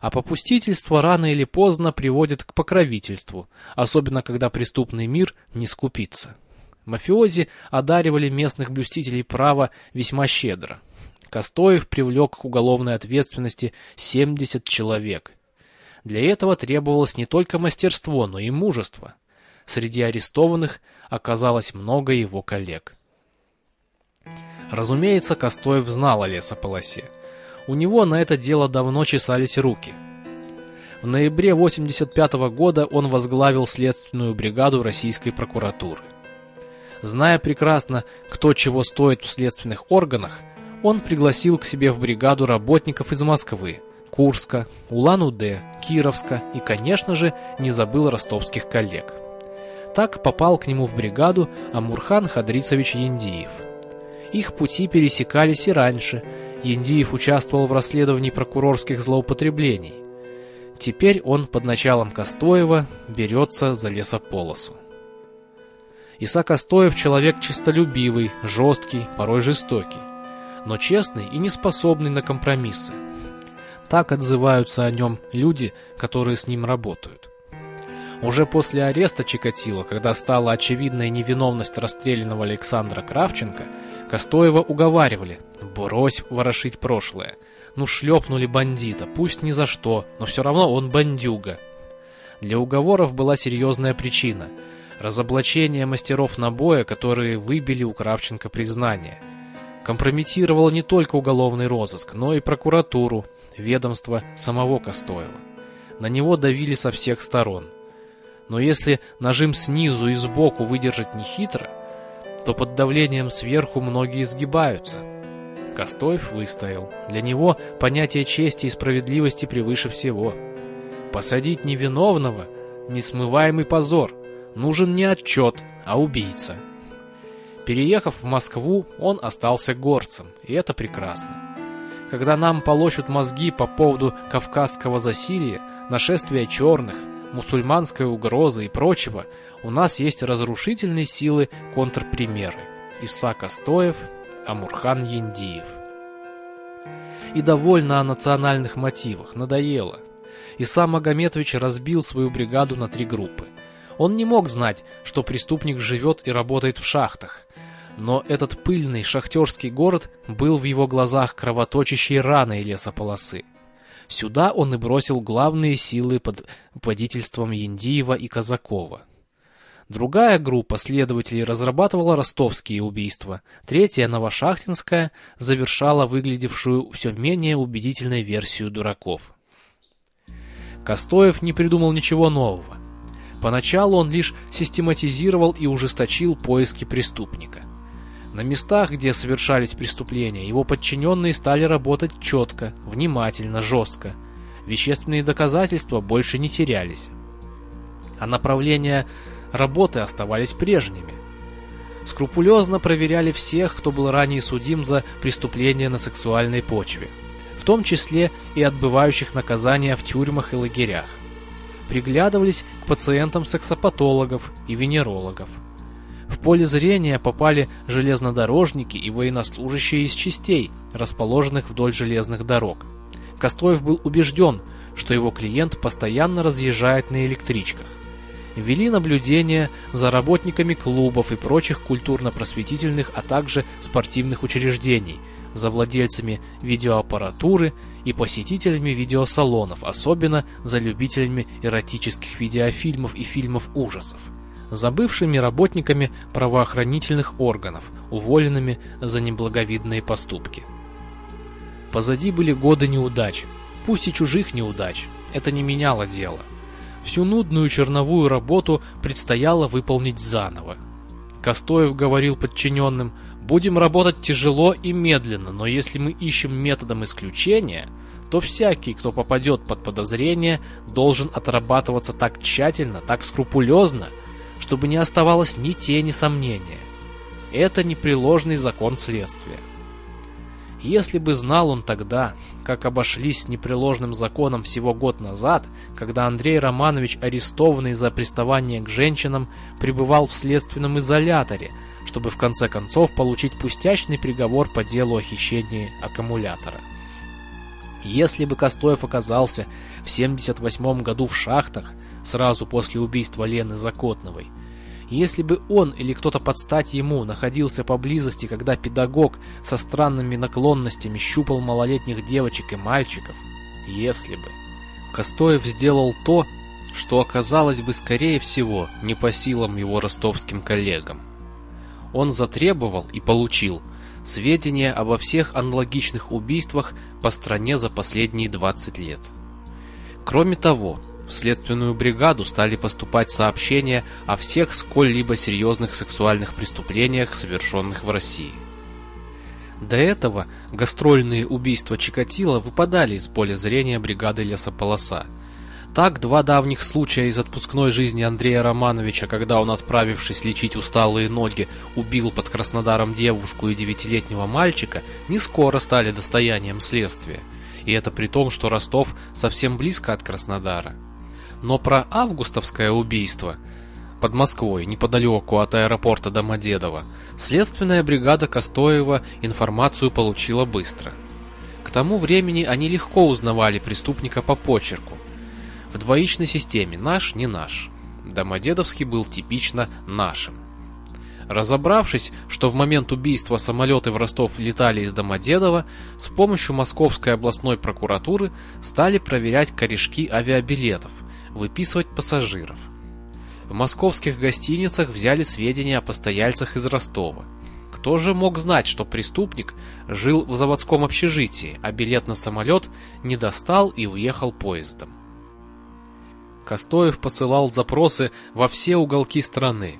а попустительство рано или поздно приводит к покровительству, особенно когда преступный мир не скупится. Мафиози одаривали местных блюстителей права весьма щедро. Костоев привлек к уголовной ответственности 70 человек. Для этого требовалось не только мастерство, но и мужество. Среди арестованных оказалось много его коллег. Разумеется, Костоев знал о лесополосе. У него на это дело давно чесались руки. В ноябре 1985 года он возглавил следственную бригаду российской прокуратуры. Зная прекрасно, кто чего стоит в следственных органах, он пригласил к себе в бригаду работников из Москвы, Курска, Улан-Удэ, Кировска и, конечно же, не забыл ростовских коллег. Так попал к нему в бригаду Амурхан Хадрицович Яндиев. Их пути пересекались и раньше. Яндиев участвовал в расследовании прокурорских злоупотреблений. Теперь он под началом Костоева берется за лесополосу. Исаак Костоев человек честолюбивый, жесткий, порой жестокий, но честный и неспособный на компромиссы. Так отзываются о нем люди, которые с ним работают. Уже после ареста Чикатило, когда стала очевидная невиновность расстрелянного Александра Кравченко, Костоева уговаривали «брось ворошить прошлое». Ну шлепнули бандита, пусть ни за что, но все равно он бандюга. Для уговоров была серьезная причина – разоблачение мастеров набоя, которые выбили у Кравченко признание. Компрометировало не только уголовный розыск, но и прокуратуру, ведомство самого Костоева. На него давили со всех сторон. Но если нажим снизу и сбоку выдержать нехитро, то под давлением сверху многие сгибаются. Костоев выстоял. Для него понятие чести и справедливости превыше всего. Посадить невиновного – несмываемый позор. Нужен не отчет, а убийца. Переехав в Москву, он остался горцем, и это прекрасно. Когда нам полощут мозги по поводу кавказского засилья, нашествия черных, мусульманской угрозы и прочего, у нас есть разрушительные силы контрпримеры. Исаак Астоев, Амурхан Яндиев. И довольно о национальных мотивах, надоело. Иса Магометович разбил свою бригаду на три группы. Он не мог знать, что преступник живет и работает в шахтах, но этот пыльный шахтерский город был в его глазах кровоточащей раной лесополосы. Сюда он и бросил главные силы под водительством Яндиева и Казакова. Другая группа следователей разрабатывала ростовские убийства. Третья, Новошахтинская, завершала выглядевшую все менее убедительной версию дураков. Костоев не придумал ничего нового. Поначалу он лишь систематизировал и ужесточил поиски преступника – на местах, где совершались преступления, его подчиненные стали работать четко, внимательно, жестко. Вещественные доказательства больше не терялись. А направления работы оставались прежними. Скрупулезно проверяли всех, кто был ранее судим за преступления на сексуальной почве, в том числе и отбывающих наказания в тюрьмах и лагерях. Приглядывались к пациентам сексопатологов и венерологов – в поле зрения попали железнодорожники и военнослужащие из частей, расположенных вдоль железных дорог. Костоев был убежден, что его клиент постоянно разъезжает на электричках. Вели наблюдение за работниками клубов и прочих культурно-просветительных, а также спортивных учреждений, за владельцами видеоаппаратуры и посетителями видеосалонов, особенно за любителями эротических видеофильмов и фильмов ужасов за бывшими работниками правоохранительных органов, уволенными за неблаговидные поступки. Позади были годы неудач, пусть и чужих неудач, это не меняло дело. Всю нудную черновую работу предстояло выполнить заново. Костоев говорил подчиненным, будем работать тяжело и медленно, но если мы ищем методом исключения, то всякий, кто попадет под подозрение, должен отрабатываться так тщательно, так скрупулезно, чтобы не оставалось ни тени сомнения. Это непреложный закон следствия. Если бы знал он тогда, как обошлись с непреложным законом всего год назад, когда Андрей Романович, арестованный за приставание к женщинам, пребывал в следственном изоляторе, чтобы в конце концов получить пустячный приговор по делу о хищении аккумулятора. Если бы Костоев оказался в 78 году в шахтах, сразу после убийства Лены Закотновой. Если бы он или кто-то под стать ему находился поблизости, когда педагог со странными наклонностями щупал малолетних девочек и мальчиков, если бы. Костоев сделал то, что оказалось бы скорее всего не по силам его ростовским коллегам. Он затребовал и получил сведения обо всех аналогичных убийствах по стране за последние 20 лет. Кроме того, в следственную бригаду стали поступать сообщения о всех сколь-либо серьезных сексуальных преступлениях, совершенных в России. До этого гастрольные убийства Чикатило выпадали из поля зрения бригады лесополоса. Так, два давних случая из отпускной жизни Андрея Романовича, когда он, отправившись лечить усталые ноги, убил под Краснодаром девушку и девятилетнего мальчика, не скоро стали достоянием следствия. И это при том, что Ростов совсем близко от Краснодара. Но про августовское убийство под Москвой, неподалеку от аэропорта Домодедово, следственная бригада Костоева информацию получила быстро. К тому времени они легко узнавали преступника по почерку. В двоичной системе «наш» не наш. Домодедовский был типично нашим. Разобравшись, что в момент убийства самолеты в Ростов летали из Домодедова, с помощью Московской областной прокуратуры стали проверять корешки авиабилетов – выписывать пассажиров. В московских гостиницах взяли сведения о постояльцах из Ростова. Кто же мог знать, что преступник жил в заводском общежитии, а билет на самолет не достал и уехал поездом? Костоев посылал запросы во все уголки страны.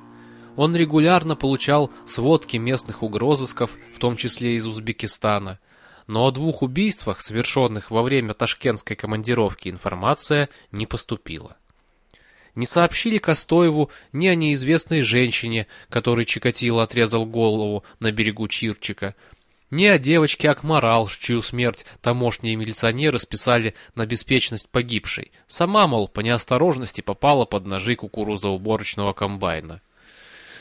Он регулярно получал сводки местных угрозысков, в том числе из Узбекистана, но о двух убийствах, совершенных во время ташкентской командировки, информация не поступила. Не сообщили Костоеву ни о неизвестной женщине, которой Чикатило отрезал голову на берегу Чирчика, ни о девочке Акмарал, чью смерть тамошние милиционеры списали на беспечность погибшей. Сама, мол, по неосторожности попала под ножи кукурузоуборочного комбайна.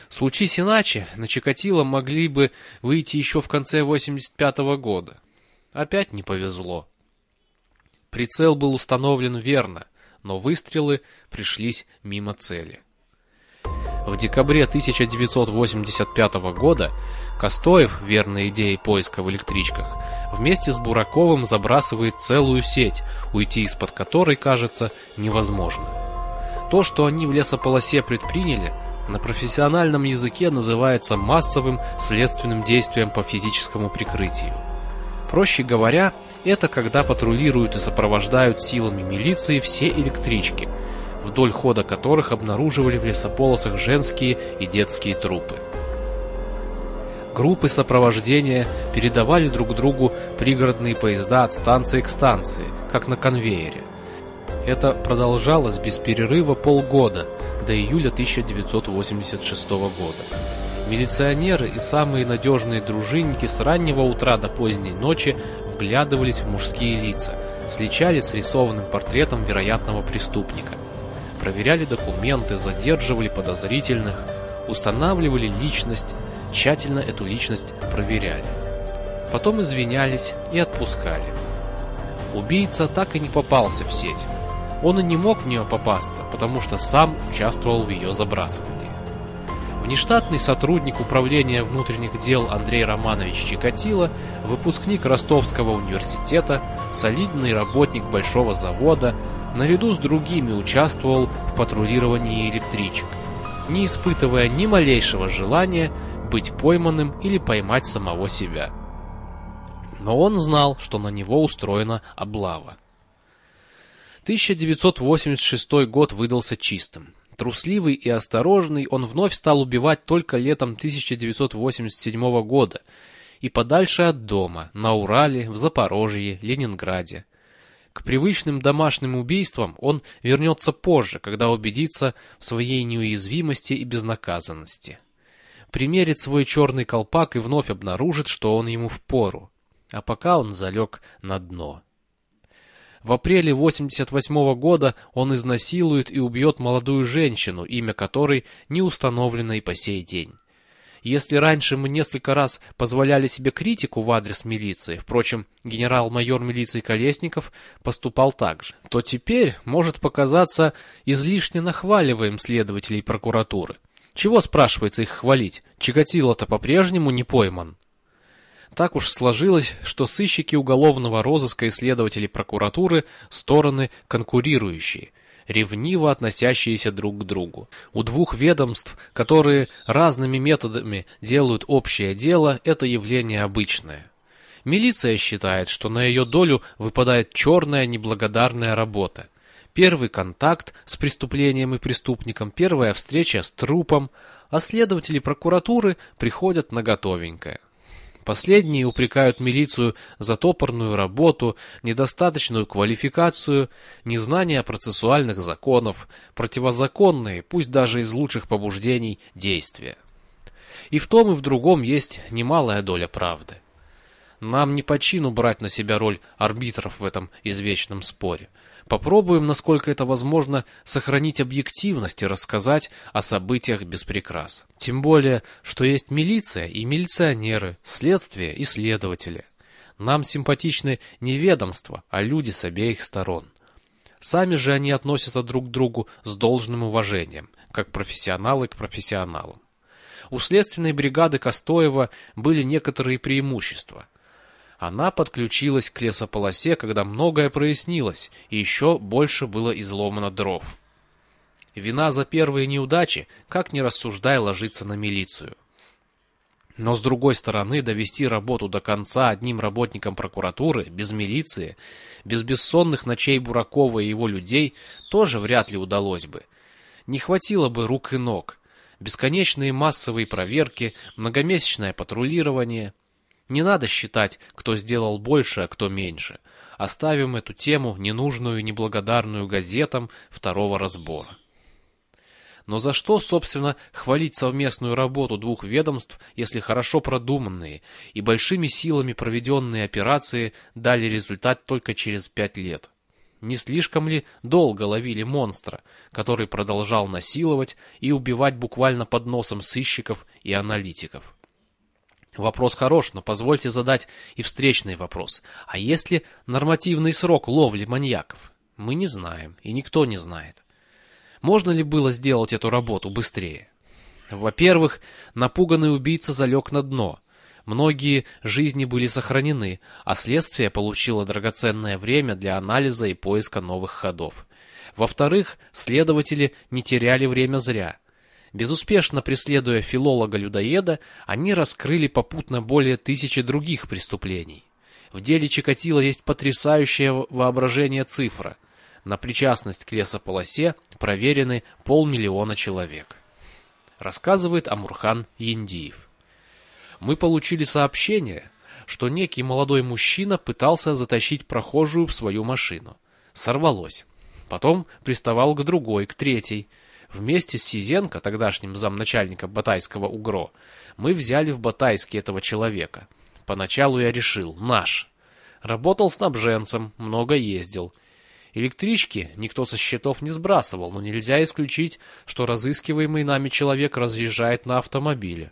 Случись иначе, на Чикатило могли бы выйти еще в конце 85 -го года. Опять не повезло. Прицел был установлен верно, но выстрелы пришлись мимо цели. В декабре 1985 года Костоев, верной идее поиска в электричках, вместе с Бураковым забрасывает целую сеть, уйти из-под которой, кажется, невозможно. То, что они в лесополосе предприняли, на профессиональном языке называется массовым следственным действием по физическому прикрытию. Проще говоря, это когда патрулируют и сопровождают силами милиции все электрички, вдоль хода которых обнаруживали в лесополосах женские и детские трупы. Группы сопровождения передавали друг другу пригородные поезда от станции к станции, как на конвейере. Это продолжалось без перерыва полгода, до июля 1986 года. Милиционеры и самые надежные дружинники с раннего утра до поздней ночи вглядывались в мужские лица, сличали с рисованным портретом вероятного преступника. Проверяли документы, задерживали подозрительных, устанавливали личность, тщательно эту личность проверяли. Потом извинялись и отпускали. Убийца так и не попался в сеть. Он и не мог в нее попасться, потому что сам участвовал в ее забрасывании. Внештатный сотрудник управления внутренних дел Андрей Романович Чикатило, выпускник Ростовского университета, солидный работник большого завода, наряду с другими участвовал в патрулировании электричек, не испытывая ни малейшего желания быть пойманным или поймать самого себя. Но он знал, что на него устроена облава. 1986 год выдался чистым. Трусливый и осторожный, он вновь стал убивать только летом 1987 года и подальше от дома, на Урале, в Запорожье, Ленинграде. К привычным домашним убийствам он вернется позже, когда убедится в своей неуязвимости и безнаказанности. Примерит свой черный колпак и вновь обнаружит, что он ему впору. А пока он залег на дно. В апреле 88 года он изнасилует и убьет молодую женщину, имя которой не установлено и по сей день. Если раньше мы несколько раз позволяли себе критику в адрес милиции, впрочем, генерал-майор милиции Колесников поступал так же, то теперь может показаться излишне нахваливаем следователей прокуратуры. Чего, спрашивается, их хвалить? Чикатило-то по-прежнему не пойман. Так уж сложилось, что сыщики уголовного розыска и следователи прокуратуры – стороны конкурирующие, ревниво относящиеся друг к другу. У двух ведомств, которые разными методами делают общее дело, это явление обычное. Милиция считает, что на ее долю выпадает черная неблагодарная работа. Первый контакт с преступлением и преступником, первая встреча с трупом, а следователи прокуратуры приходят на готовенькое. Последние упрекают милицию за топорную работу, недостаточную квалификацию, незнание процессуальных законов, противозаконные, пусть даже из лучших побуждений, действия. И в том и в другом есть немалая доля правды. Нам не по чину брать на себя роль арбитров в этом извечном споре. Попробуем, насколько это возможно, сохранить объективность и рассказать о событиях без прикрас. Тем более, что есть милиция и милиционеры, следствие и следователи. Нам симпатичны не ведомства, а люди с обеих сторон. Сами же они относятся друг к другу с должным уважением, как профессионалы к профессионалам. У следственной бригады Костоева были некоторые преимущества – она подключилась к лесополосе, когда многое прояснилось, и еще больше было изломано дров. Вина за первые неудачи, как ни рассуждай, ложится на милицию. Но с другой стороны, довести работу до конца одним работником прокуратуры, без милиции, без бессонных ночей Буракова и его людей, тоже вряд ли удалось бы. Не хватило бы рук и ног. Бесконечные массовые проверки, многомесячное патрулирование – не надо считать, кто сделал больше, а кто меньше. Оставим эту тему, ненужную и неблагодарную газетам, второго разбора. Но за что, собственно, хвалить совместную работу двух ведомств, если хорошо продуманные и большими силами проведенные операции дали результат только через пять лет? Не слишком ли долго ловили монстра, который продолжал насиловать и убивать буквально под носом сыщиков и аналитиков? Вопрос хорош, но позвольте задать и встречный вопрос. А есть ли нормативный срок ловли маньяков? Мы не знаем, и никто не знает. Можно ли было сделать эту работу быстрее? Во-первых, напуганный убийца залег на дно. Многие жизни были сохранены, а следствие получило драгоценное время для анализа и поиска новых ходов. Во-вторых, следователи не теряли время зря – Безуспешно преследуя филолога-людоеда, они раскрыли попутно более тысячи других преступлений. В деле Чикатило есть потрясающее воображение цифра. На причастность к лесополосе проверены полмиллиона человек. Рассказывает Амурхан Яндиев. Мы получили сообщение, что некий молодой мужчина пытался затащить прохожую в свою машину. Сорвалось. Потом приставал к другой, к третьей. Вместе с Сизенко, тогдашним замначальника Батайского УГРО, мы взяли в Батайске этого человека. Поначалу я решил, наш. Работал снабженцем, много ездил. Электрички никто со счетов не сбрасывал, но нельзя исключить, что разыскиваемый нами человек разъезжает на автомобиле.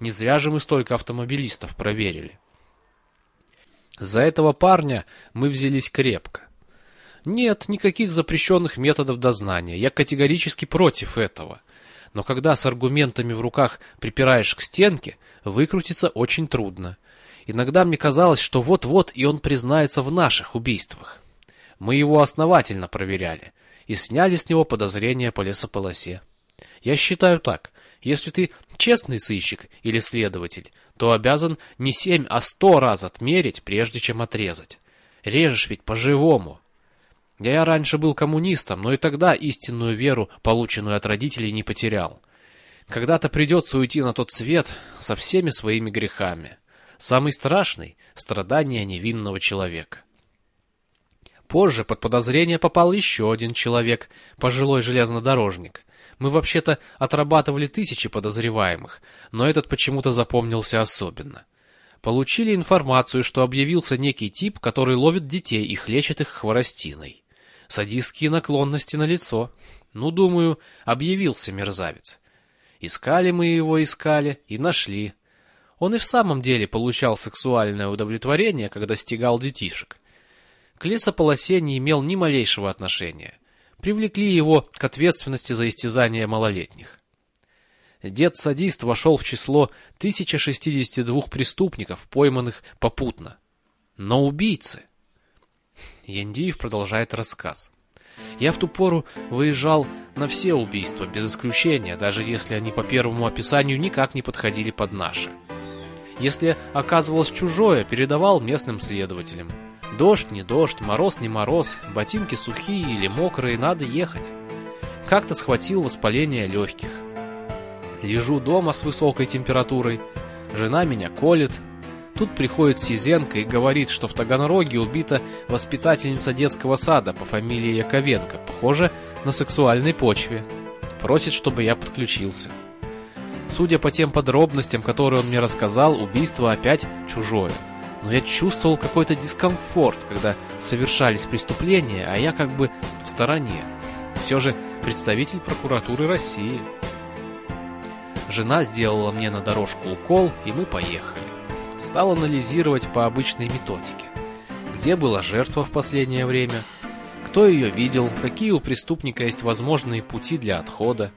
Не зря же мы столько автомобилистов проверили. За этого парня мы взялись крепко. Нет, никаких запрещенных методов дознания. Я категорически против этого. Но когда с аргументами в руках припираешь к стенке, выкрутиться очень трудно. Иногда мне казалось, что вот-вот и он признается в наших убийствах. Мы его основательно проверяли и сняли с него подозрения по лесополосе. Я считаю так. Если ты честный сыщик или следователь, то обязан не семь, а сто раз отмерить, прежде чем отрезать. Режешь ведь по-живому. Я раньше был коммунистом, но и тогда истинную веру, полученную от родителей, не потерял. Когда-то придется уйти на тот свет со всеми своими грехами. Самый страшный — страдания невинного человека. Позже под подозрение попал еще один человек, пожилой железнодорожник. Мы вообще-то отрабатывали тысячи подозреваемых, но этот почему-то запомнился особенно. Получили информацию, что объявился некий тип, который ловит детей и хлещет их хворостиной. Садистские наклонности на лицо. Ну, думаю, объявился мерзавец. Искали мы его, искали и нашли. Он и в самом деле получал сексуальное удовлетворение, когда стегал детишек. К лесополосе не имел ни малейшего отношения. Привлекли его к ответственности за истязание малолетних. Дед-садист вошел в число 1062 преступников, пойманных попутно. Но убийцы... Яндиев продолжает рассказ. Я в ту пору выезжал на все убийства, без исключения, даже если они по первому описанию никак не подходили под наши. Если оказывалось чужое, передавал местным следователям. Дождь не дождь, мороз не мороз, ботинки сухие или мокрые, надо ехать. Как-то схватил воспаление легких. Лежу дома с высокой температурой, жена меня колет. Тут приходит Сизенко и говорит, что в Таганроге убита воспитательница детского сада по фамилии Яковенко, похоже, на сексуальной почве. Просит, чтобы я подключился. Судя по тем подробностям, которые он мне рассказал, убийство опять чужое. Но я чувствовал какой-то дискомфорт, когда совершались преступления, а я как бы в стороне. Все же представитель прокуратуры России. Жена сделала мне на дорожку укол, и мы поехали. Стал анализировать по обычной методике. Где была жертва в последнее время, кто ее видел, какие у преступника есть возможные пути для отхода.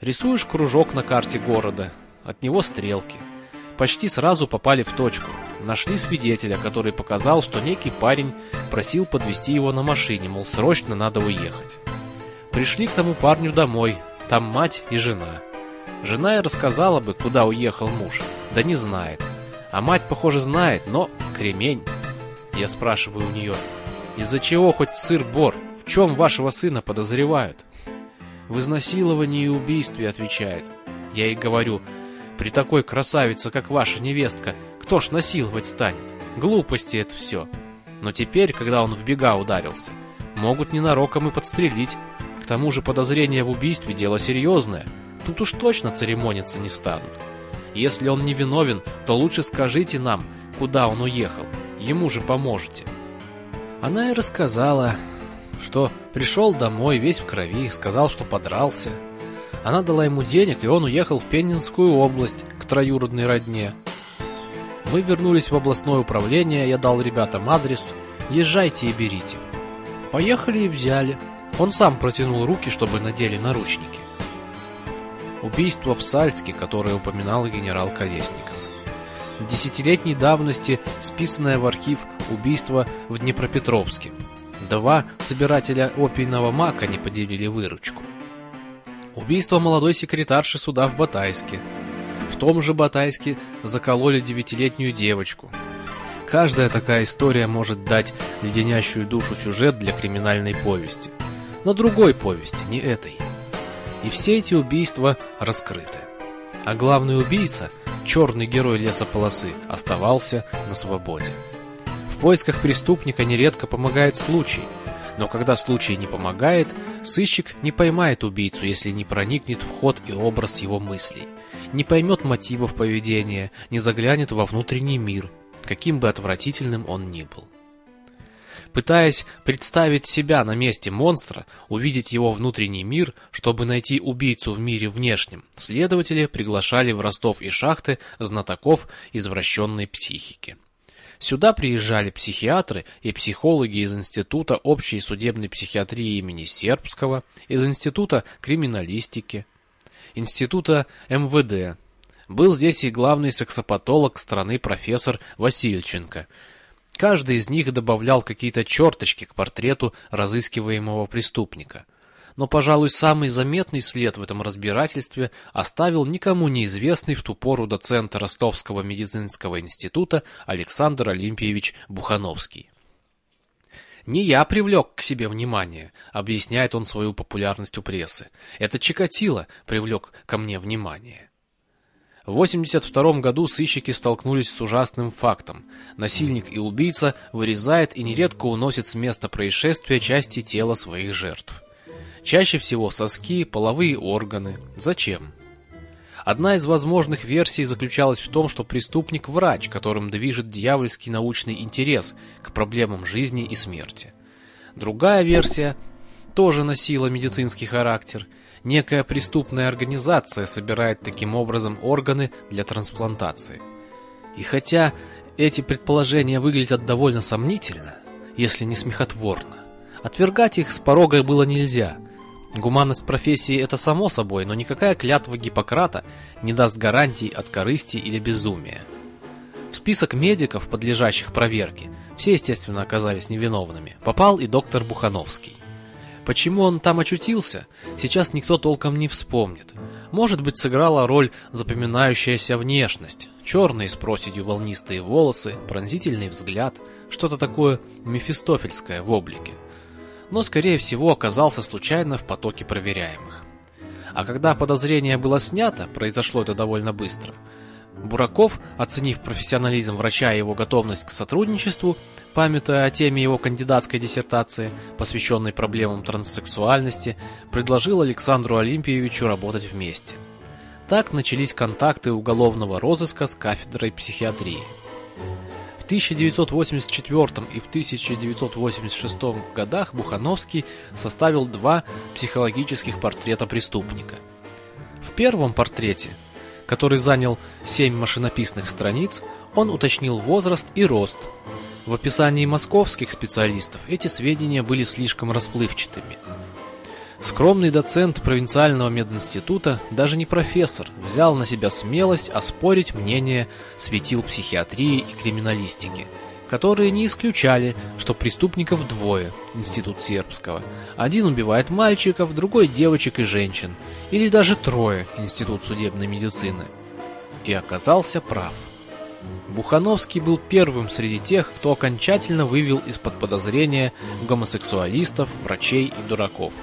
Рисуешь кружок на карте города, от него стрелки. Почти сразу попали в точку. Нашли свидетеля, который показал, что некий парень просил подвести его на машине, мол, срочно надо уехать. Пришли к тому парню домой, там мать и жена. Жена и рассказала бы, куда уехал муж, да не знает. А мать, похоже, знает, но кремень. Я спрашиваю у нее, из-за чего хоть сыр-бор? В чем вашего сына подозревают? В изнасиловании и убийстве, отвечает. Я ей говорю, при такой красавице, как ваша невестка, кто ж насиловать станет? Глупости это все. Но теперь, когда он в бега ударился, могут ненароком и подстрелить. К тому же подозрение в убийстве дело серьезное. Тут уж точно церемониться не станут. Если он не виновен, то лучше скажите нам, куда он уехал. Ему же поможете. Она и рассказала, что пришел домой весь в крови, сказал, что подрался. Она дала ему денег, и он уехал в Пензенскую область к троюродной родне. Мы вернулись в областное управление, я дал ребятам адрес. Езжайте и берите. Поехали и взяли. Он сам протянул руки, чтобы надели наручники. Убийство в Сальске, которое упоминал генерал Колесников. Десятилетней давности списанное в архив убийство в Днепропетровске. Два собирателя опийного мака не поделили выручку. Убийство молодой секретарши суда в Батайске. В том же Батайске закололи девятилетнюю девочку. Каждая такая история может дать леденящую душу сюжет для криминальной повести. Но другой повести, не этой. И все эти убийства раскрыты. А главный убийца, черный герой лесополосы, оставался на свободе. В поисках преступника нередко помогает случай. Но когда случай не помогает, сыщик не поймает убийцу, если не проникнет в ход и образ его мыслей, не поймет мотивов поведения, не заглянет во внутренний мир, каким бы отвратительным он ни был. Пытаясь представить себя на месте монстра, увидеть его внутренний мир, чтобы найти убийцу в мире внешнем, следователи приглашали в Ростов и шахты знатоков извращенной психики. Сюда приезжали психиатры и психологи из Института общей судебной психиатрии имени Сербского, из Института криминалистики, Института МВД. Был здесь и главный сексопатолог страны профессор Васильченко – Каждый из них добавлял какие-то черточки к портрету разыскиваемого преступника. Но, пожалуй, самый заметный след в этом разбирательстве оставил никому неизвестный в ту пору доцент Ростовского медицинского института Александр Олимпиевич Бухановский. «Не я привлек к себе внимание», — объясняет он свою популярность у прессы. «Это Чикатило привлек ко мне внимание». В 1982 году сыщики столкнулись с ужасным фактом. Насильник и убийца вырезает и нередко уносит с места происшествия части тела своих жертв. Чаще всего соски, половые органы. Зачем? Одна из возможных версий заключалась в том, что преступник – врач, которым движет дьявольский научный интерес к проблемам жизни и смерти. Другая версия тоже носила медицинский характер – Некая преступная организация собирает таким образом органы для трансплантации. И хотя эти предположения выглядят довольно сомнительно, если не смехотворно, отвергать их с порога было нельзя. Гуманность профессии – это само собой, но никакая клятва Гиппократа не даст гарантий от корысти или безумия. В список медиков, подлежащих проверке, все, естественно, оказались невиновными, попал и доктор Бухановский. Почему он там очутился, сейчас никто толком не вспомнит. Может быть, сыграла роль запоминающаяся внешность. Черные с проседью волнистые волосы, пронзительный взгляд, что-то такое мефистофельское в облике, но, скорее всего, оказался случайно в потоке проверяемых. А когда подозрение было снято, произошло это довольно быстро, Бураков, оценив профессионализм врача и его готовность к сотрудничеству, памятуя о теме его кандидатской диссертации, посвященной проблемам транссексуальности, предложил Александру Олимпиевичу работать вместе. Так начались контакты уголовного розыска с кафедрой психиатрии. В 1984 и в 1986 годах Бухановский составил два психологических портрета преступника. В первом портрете, который занял семь машинописных страниц, он уточнил возраст и рост. В описании московских специалистов эти сведения были слишком расплывчатыми. Скромный доцент провинциального мединститута, даже не профессор, взял на себя смелость оспорить мнение светил психиатрии и криминалистики, которые не исключали, что преступников двое, институт сербского. Один убивает мальчиков, другой девочек и женщин, или даже трое, институт судебной медицины. И оказался прав. Бухановский был первым среди тех, кто окончательно вывел из-под подозрения гомосексуалистов, врачей и дураков –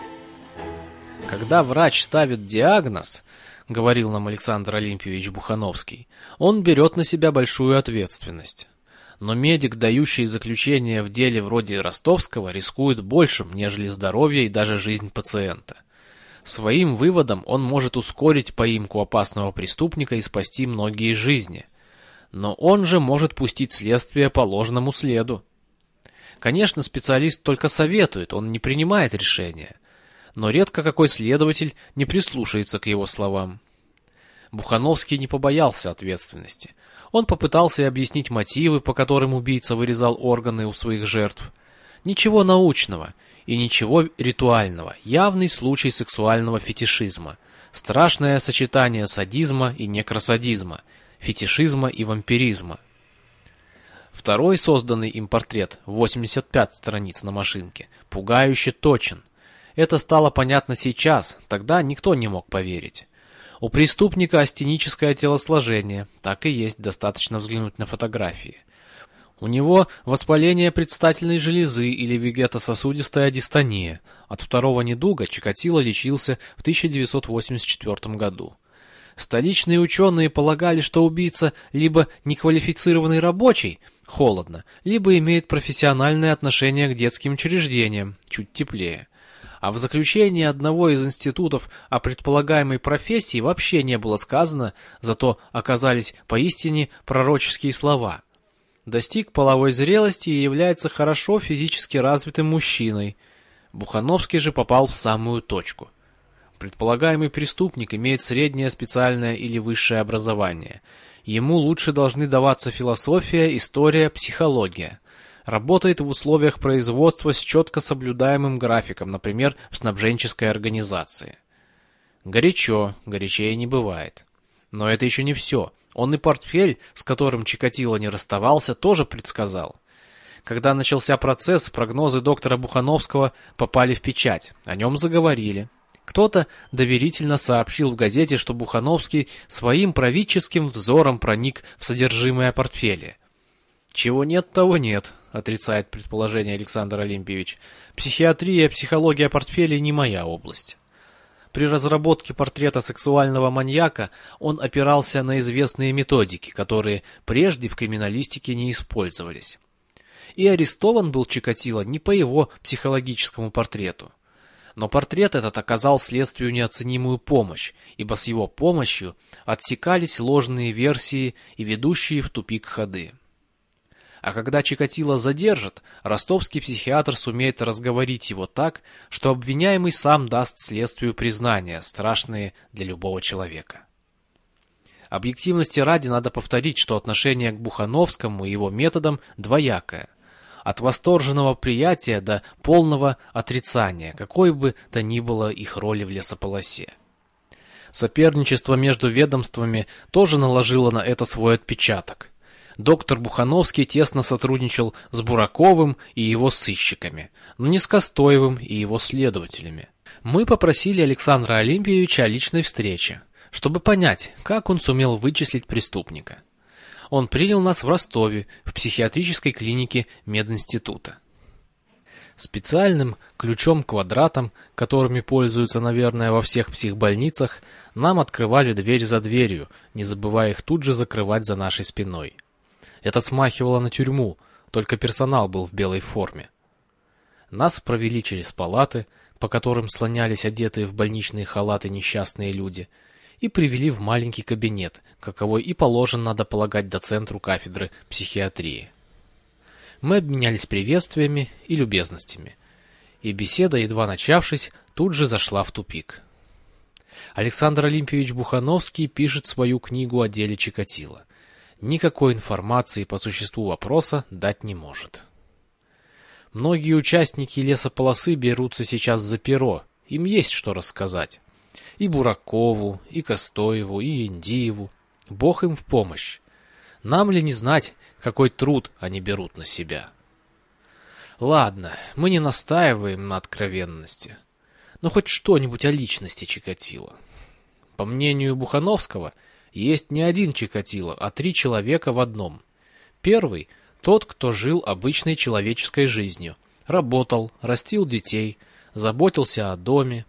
когда врач ставит диагноз, говорил нам Александр Олимпиевич Бухановский, он берет на себя большую ответственность. Но медик, дающий заключение в деле вроде ростовского, рискует большим, нежели здоровье и даже жизнь пациента. Своим выводом он может ускорить поимку опасного преступника и спасти многие жизни. Но он же может пустить следствие по ложному следу. Конечно, специалист только советует, он не принимает решения но редко какой следователь не прислушается к его словам. Бухановский не побоялся ответственности. Он попытался объяснить мотивы, по которым убийца вырезал органы у своих жертв. Ничего научного и ничего ритуального, явный случай сексуального фетишизма, страшное сочетание садизма и некросадизма, фетишизма и вампиризма. Второй созданный им портрет, 85 страниц на машинке, пугающе точен, это стало понятно сейчас, тогда никто не мог поверить. У преступника астеническое телосложение, так и есть, достаточно взглянуть на фотографии. У него воспаление предстательной железы или вегетососудистая дистония. От второго недуга Чикатило лечился в 1984 году. Столичные ученые полагали, что убийца либо неквалифицированный рабочий, холодно, либо имеет профессиональное отношение к детским учреждениям, чуть теплее. А в заключении одного из институтов о предполагаемой профессии вообще не было сказано, зато оказались поистине пророческие слова. Достиг половой зрелости и является хорошо физически развитым мужчиной. Бухановский же попал в самую точку. Предполагаемый преступник имеет среднее специальное или высшее образование. Ему лучше должны даваться философия, история, психология работает в условиях производства с четко соблюдаемым графиком, например, в снабженческой организации. Горячо, горячее не бывает. Но это еще не все. Он и портфель, с которым Чикатило не расставался, тоже предсказал. Когда начался процесс, прогнозы доктора Бухановского попали в печать, о нем заговорили. Кто-то доверительно сообщил в газете, что Бухановский своим правительским взором проник в содержимое портфеля. Чего нет, того нет, отрицает предположение Александр Олимпиевич. Психиатрия, психология портфелей не моя область. При разработке портрета сексуального маньяка он опирался на известные методики, которые прежде в криминалистике не использовались. И арестован был Чикатило не по его психологическому портрету. Но портрет этот оказал следствию неоценимую помощь, ибо с его помощью отсекались ложные версии и ведущие в тупик ходы. А когда Чикатило задержат, ростовский психиатр сумеет разговорить его так, что обвиняемый сам даст следствию признания, страшные для любого человека. Объективности ради надо повторить, что отношение к Бухановскому и его методам двоякое. От восторженного приятия до полного отрицания, какой бы то ни было их роли в лесополосе. Соперничество между ведомствами тоже наложило на это свой отпечаток доктор Бухановский тесно сотрудничал с Бураковым и его сыщиками, но не с Костоевым и его следователями. Мы попросили Александра Олимпиевича о личной встрече, чтобы понять, как он сумел вычислить преступника. он принял нас в Ростове, в психиатрической клинике мединститута. Специальным ключом-квадратом, которыми пользуются, наверное, во всех психбольницах, нам открывали дверь за дверью, не забывая их тут же закрывать за нашей спиной. Это смахивало на тюрьму, только персонал был в белой форме. Нас провели через палаты, по которым слонялись одетые в больничные халаты несчастные люди, и привели в маленький кабинет, каковой и положен, надо полагать, доцентру кафедры психиатрии. Мы обменялись приветствиями и любезностями. И беседа, едва начавшись, тут же зашла в тупик. Александр Олимпиевич Бухановский пишет свою книгу о деле Чикатило. Никакой информации по существу вопроса дать не может. Многие участники лесополосы берутся сейчас за перо. Им есть что рассказать. И Буракову, и Костоеву, и Индиеву. Бог им в помощь. Нам ли не знать, какой труд они берут на себя? Ладно, мы не настаиваем на откровенности. Но хоть что-нибудь о личности Чикатило. По мнению Бухановского, есть не один Чикатило, а три человека в одном. Первый – тот, кто жил обычной человеческой жизнью. Работал, растил детей, заботился о доме,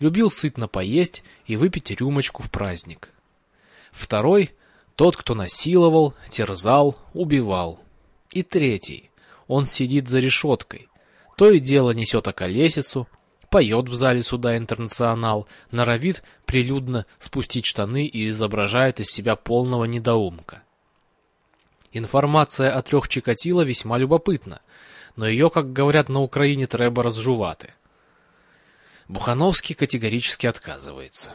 любил сытно поесть и выпить рюмочку в праздник. Второй – тот, кто насиловал, терзал, убивал. И третий. Он сидит за решеткой. То и дело несет околесицу, поет в зале суда «Интернационал», норовит прилюдно спустить штаны и изображает из себя полного недоумка. Информация о трех Чикатило весьма любопытна, но ее, как говорят на Украине, треба разжевати. Бухановский категорически отказывается.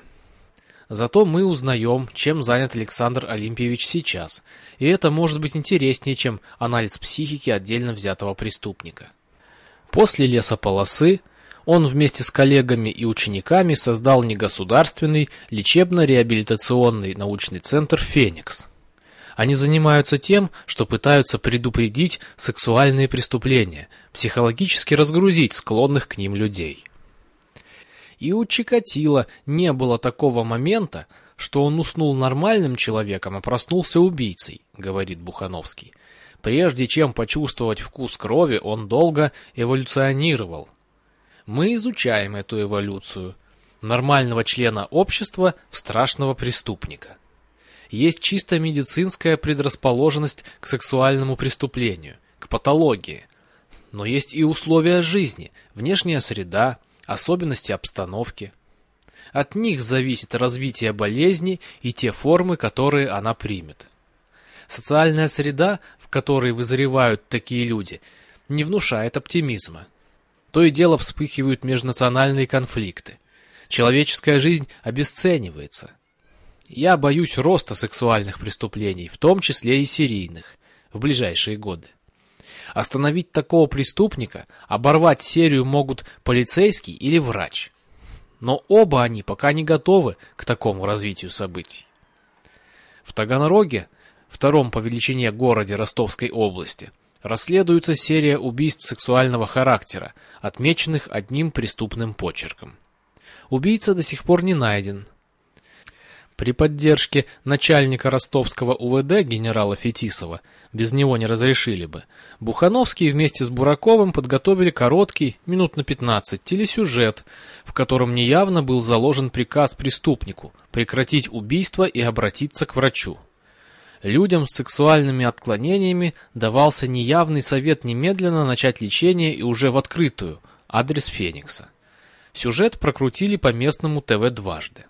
Зато мы узнаем, чем занят Александр Олимпиевич сейчас, и это может быть интереснее, чем анализ психики отдельно взятого преступника. После лесополосы он вместе с коллегами и учениками создал негосударственный лечебно-реабилитационный научный центр «Феникс». Они занимаются тем, что пытаются предупредить сексуальные преступления, психологически разгрузить склонных к ним людей. И у Чикатило не было такого момента, что он уснул нормальным человеком, а проснулся убийцей, говорит Бухановский. Прежде чем почувствовать вкус крови, он долго эволюционировал. Мы изучаем эту эволюцию нормального члена общества в страшного преступника. Есть чисто медицинская предрасположенность к сексуальному преступлению, к патологии. Но есть и условия жизни, внешняя среда, особенности обстановки. От них зависит развитие болезни и те формы, которые она примет. Социальная среда, в которой вызревают такие люди, не внушает оптимизма. То и дело вспыхивают межнациональные конфликты. Человеческая жизнь обесценивается. Я боюсь роста сексуальных преступлений, в том числе и серийных, в ближайшие годы. Остановить такого преступника, оборвать серию могут полицейский или врач. Но оба они пока не готовы к такому развитию событий. В Таганроге, втором по величине городе Ростовской области, расследуется серия убийств сексуального характера, отмеченных одним преступным почерком. Убийца до сих пор не найден, при поддержке начальника ростовского УВД генерала Фетисова, без него не разрешили бы, Бухановский вместе с Бураковым подготовили короткий, минут на 15, телесюжет, в котором неявно был заложен приказ преступнику прекратить убийство и обратиться к врачу. Людям с сексуальными отклонениями давался неявный совет немедленно начать лечение и уже в открытую, адрес Феникса. Сюжет прокрутили по местному ТВ дважды.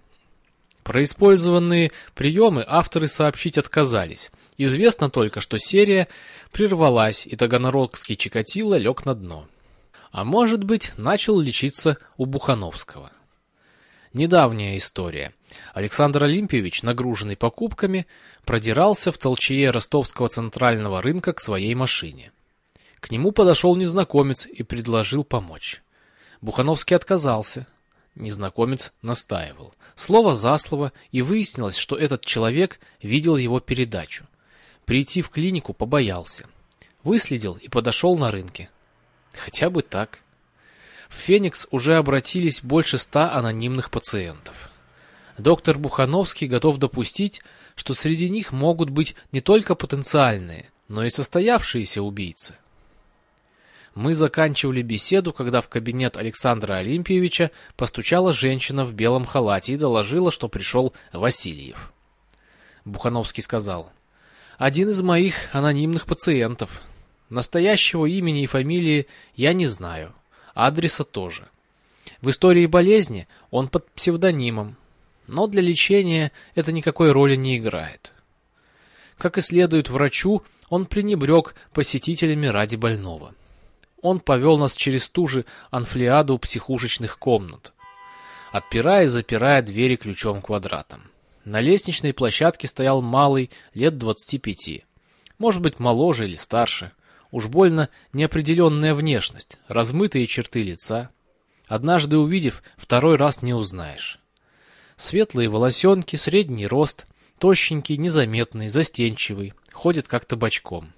Про использованные приемы авторы сообщить отказались. Известно только, что серия прервалась, и Таганрогский Чикатило лег на дно. А может быть, начал лечиться у Бухановского. Недавняя история. Александр Олимпиевич, нагруженный покупками, продирался в толчее ростовского центрального рынка к своей машине. К нему подошел незнакомец и предложил помочь. Бухановский отказался, Незнакомец настаивал. Слово за слово, и выяснилось, что этот человек видел его передачу. Прийти в клинику побоялся. Выследил и подошел на рынке. Хотя бы так. В Феникс уже обратились больше ста анонимных пациентов. Доктор Бухановский готов допустить, что среди них могут быть не только потенциальные, но и состоявшиеся убийцы. Мы заканчивали беседу, когда в кабинет Александра Олимпиевича постучала женщина в белом халате и доложила, что пришел Васильев. Бухановский сказал, «Один из моих анонимных пациентов. Настоящего имени и фамилии я не знаю, адреса тоже. В истории болезни он под псевдонимом, но для лечения это никакой роли не играет. Как и следует врачу, он пренебрег посетителями ради больного. Он повел нас через ту же анфлиаду психушечных комнат, отпирая и запирая двери ключом квадратом. На лестничной площадке стоял малый, лет двадцати пяти. Может быть, моложе или старше. Уж больно неопределенная внешность, размытые черты лица. Однажды увидев, второй раз не узнаешь. Светлые волосенки, средний рост, тощенький, незаметный, застенчивый, ходит как-то бочком.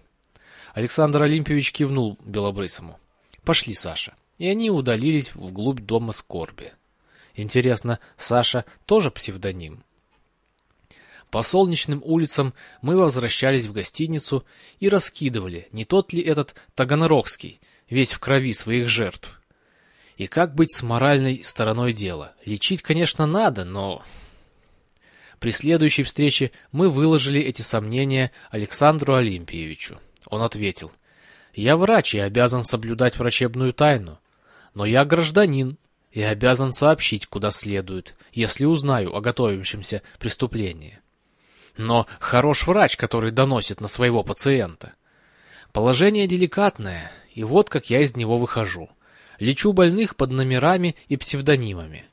Александр Олимпиевич кивнул Белобрысому. «Пошли, Саша». И они удалились вглубь дома скорби. Интересно, Саша тоже псевдоним? По солнечным улицам мы возвращались в гостиницу и раскидывали, не тот ли этот Таганрогский, весь в крови своих жертв. И как быть с моральной стороной дела? Лечить, конечно, надо, но... При следующей встрече мы выложили эти сомнения Александру Олимпиевичу. Он ответил, «Я врач и обязан соблюдать врачебную тайну, но я гражданин и обязан сообщить, куда следует, если узнаю о готовящемся преступлении. Но хорош врач, который доносит на своего пациента. Положение деликатное, и вот как я из него выхожу. Лечу больных под номерами и псевдонимами.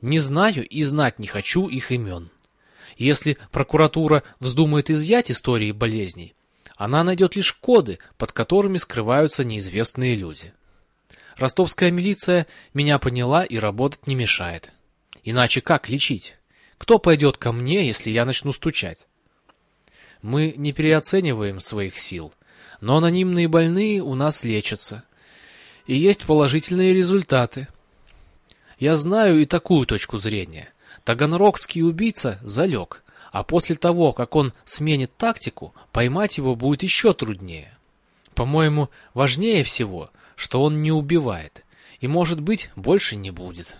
Не знаю и знать не хочу их имен. Если прокуратура вздумает изъять истории болезней, она найдет лишь коды, под которыми скрываются неизвестные люди. Ростовская милиция меня поняла и работать не мешает. Иначе как лечить? Кто пойдет ко мне, если я начну стучать? Мы не переоцениваем своих сил, но анонимные больные у нас лечатся и есть положительные результаты. Я знаю и такую точку зрения. Таганрогский убийца залег, а после того, как он сменит тактику, поймать его будет еще труднее. По-моему, важнее всего, что он не убивает, и, может быть, больше не будет.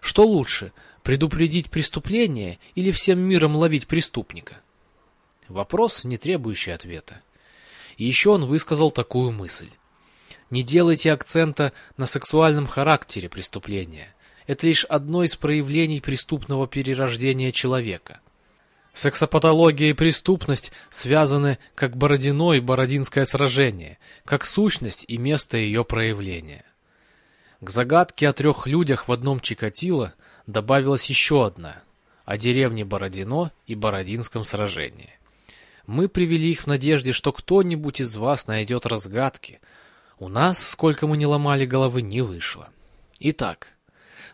Что лучше, предупредить преступление или всем миром ловить преступника? Вопрос, не требующий ответа. И еще он высказал такую мысль. Не делайте акцента на сексуальном характере преступления. Это лишь одно из проявлений преступного перерождения человека. Сексопатология и преступность связаны как Бородино и Бородинское сражение, как сущность и место ее проявления. К загадке о трех людях в одном Чикатило добавилась еще одна – о деревне Бородино и Бородинском сражении. Мы привели их в надежде, что кто-нибудь из вас найдет разгадки – у нас, сколько мы не ломали головы, не вышло. Итак,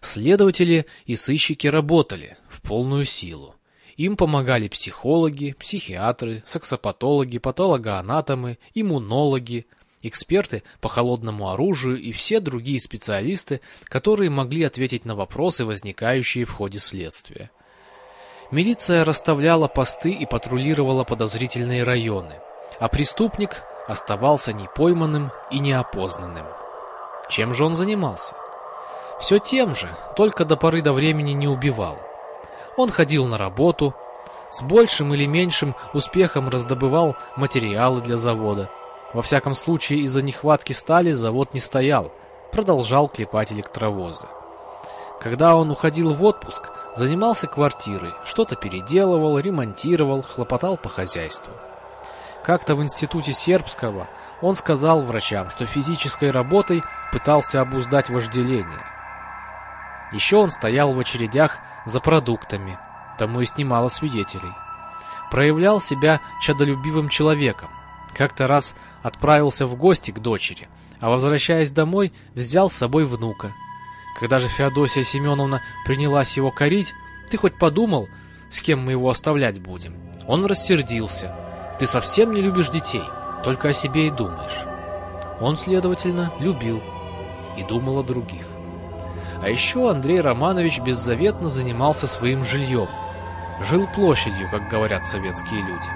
следователи и сыщики работали в полную силу. Им помогали психологи, психиатры, сексопатологи, патологоанатомы, иммунологи, эксперты по холодному оружию и все другие специалисты, которые могли ответить на вопросы, возникающие в ходе следствия. Милиция расставляла посты и патрулировала подозрительные районы, а преступник оставался непойманным и неопознанным. Чем же он занимался? Все тем же, только до поры до времени не убивал. Он ходил на работу, с большим или меньшим успехом раздобывал материалы для завода. Во всяком случае, из-за нехватки стали завод не стоял, продолжал клепать электровозы. Когда он уходил в отпуск, занимался квартирой, что-то переделывал, ремонтировал, хлопотал по хозяйству. Как-то в институте сербского он сказал врачам, что физической работой пытался обуздать вожделение. Еще он стоял в очередях за продуктами, тому есть немало свидетелей. Проявлял себя чадолюбивым человеком. Как-то раз отправился в гости к дочери, а возвращаясь домой, взял с собой внука. Когда же Феодосия Семеновна принялась его корить, ты хоть подумал, с кем мы его оставлять будем? Он рассердился – ты совсем не любишь детей, только о себе и думаешь. Он, следовательно, любил и думал о других. А еще Андрей Романович беззаветно занимался своим жильем, Жил площадью, как говорят советские люди.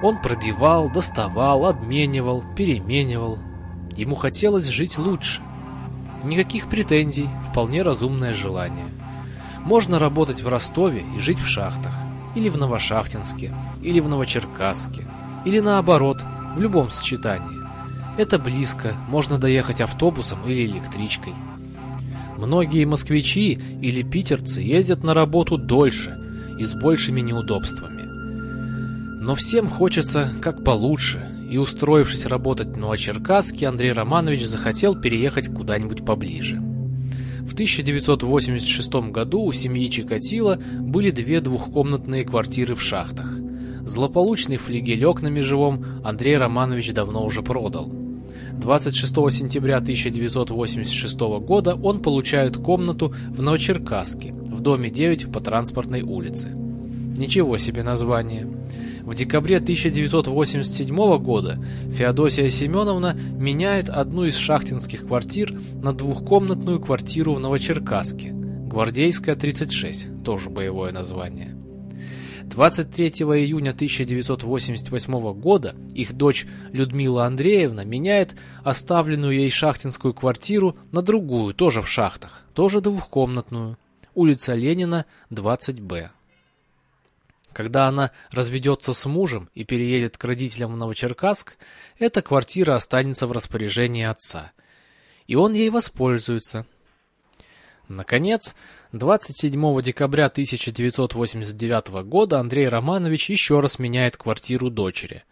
Он пробивал, доставал, обменивал, переменивал. Ему хотелось жить лучше. Никаких претензий, вполне разумное желание. Можно работать в Ростове и жить в шахтах, или в Новошахтинске, или в Новочеркасске, или наоборот, в любом сочетании. Это близко, можно доехать автобусом или электричкой. Многие москвичи или питерцы ездят на работу дольше и с большими неудобствами. Но всем хочется как получше, и устроившись работать в Новочеркасске, Андрей Романович захотел переехать куда-нибудь поближе. В 1986 году у семьи Чикатило были две двухкомнатные квартиры в шахтах. Злополучный флигелек на Межевом Андрей Романович давно уже продал. 26 сентября 1986 года он получает комнату в Новочеркасске, в доме 9 по транспортной улице. Ничего себе название. В декабре 1987 года Феодосия Семеновна меняет одну из шахтинских квартир на двухкомнатную квартиру в Новочеркасске. Гвардейская, 36, тоже боевое название. 23 июня 1988 года их дочь Людмила Андреевна меняет оставленную ей шахтинскую квартиру на другую, тоже в шахтах, тоже двухкомнатную, улица Ленина, 20Б. Когда она разведется с мужем и переедет к родителям в Новочеркасск, эта квартира останется в распоряжении отца. И он ей воспользуется. Наконец, 27 декабря 1989 года Андрей Романович еще раз меняет квартиру дочери.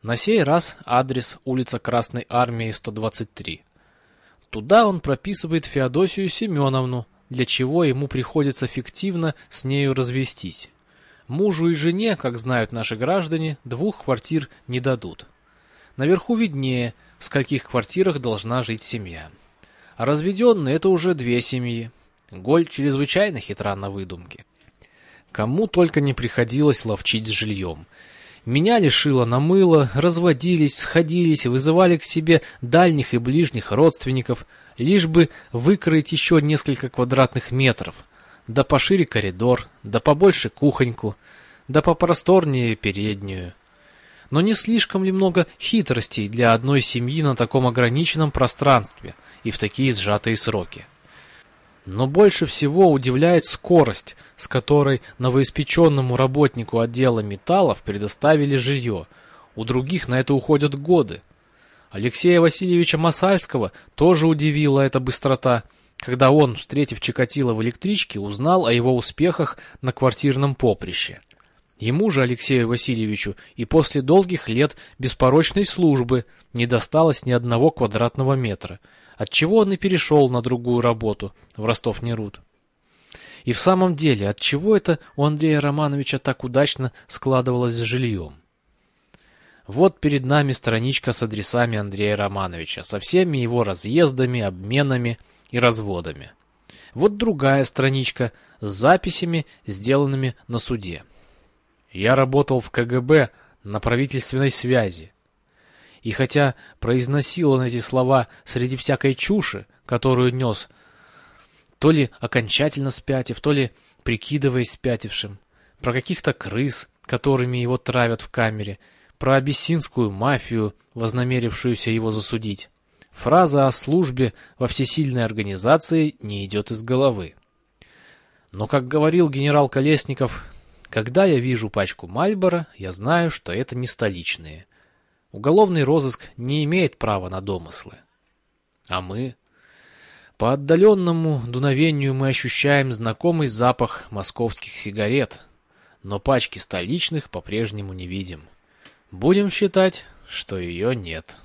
На сей раз адрес улица Красной Армии, 123. Туда он прописывает Феодосию Семеновну, для чего ему приходится фиктивно с нею развестись. Мужу и жене, как знают наши граждане, двух квартир не дадут. Наверху виднее, в скольких квартирах должна жить семья. А разведенные – это уже две семьи. Голь чрезвычайно хитра на выдумке. Кому только не приходилось ловчить с жильем. Меня лишило на мыло, разводились, сходились, вызывали к себе дальних и ближних родственников, лишь бы выкроить еще несколько квадратных метров, да пошире коридор, да побольше кухоньку, да попросторнее переднюю. Но не слишком ли много хитростей для одной семьи на таком ограниченном пространстве и в такие сжатые сроки? Но больше всего удивляет скорость, с которой новоиспеченному работнику отдела металлов предоставили жилье. У других на это уходят годы. Алексея Васильевича Масальского тоже удивила эта быстрота, когда он, встретив Чикатило в электричке, узнал о его успехах на квартирном поприще. Ему же, Алексею Васильевичу, и после долгих лет беспорочной службы не досталось ни одного квадратного метра – отчего он и перешел на другую работу в Ростов-Нерут. И в самом деле, отчего это у Андрея Романовича так удачно складывалось с жильем? Вот перед нами страничка с адресами Андрея Романовича, со всеми его разъездами, обменами и разводами. Вот другая страничка с записями, сделанными на суде. Я работал в КГБ на правительственной связи. И хотя произносил он эти слова среди всякой чуши, которую нес, то ли окончательно спятив, то ли прикидываясь спятившим, про каких-то крыс, которыми его травят в камере, про абиссинскую мафию, вознамерившуюся его засудить. Фраза о службе во всесильной организации не идет из головы. Но, как говорил генерал Колесников, когда я вижу пачку Мальбора, я знаю, что это не столичные – Уголовный розыск не имеет права на домыслы. А мы? По отдаленному дуновению мы ощущаем знакомый запах московских сигарет, но пачки столичных по-прежнему не видим. Будем считать, что ее нет.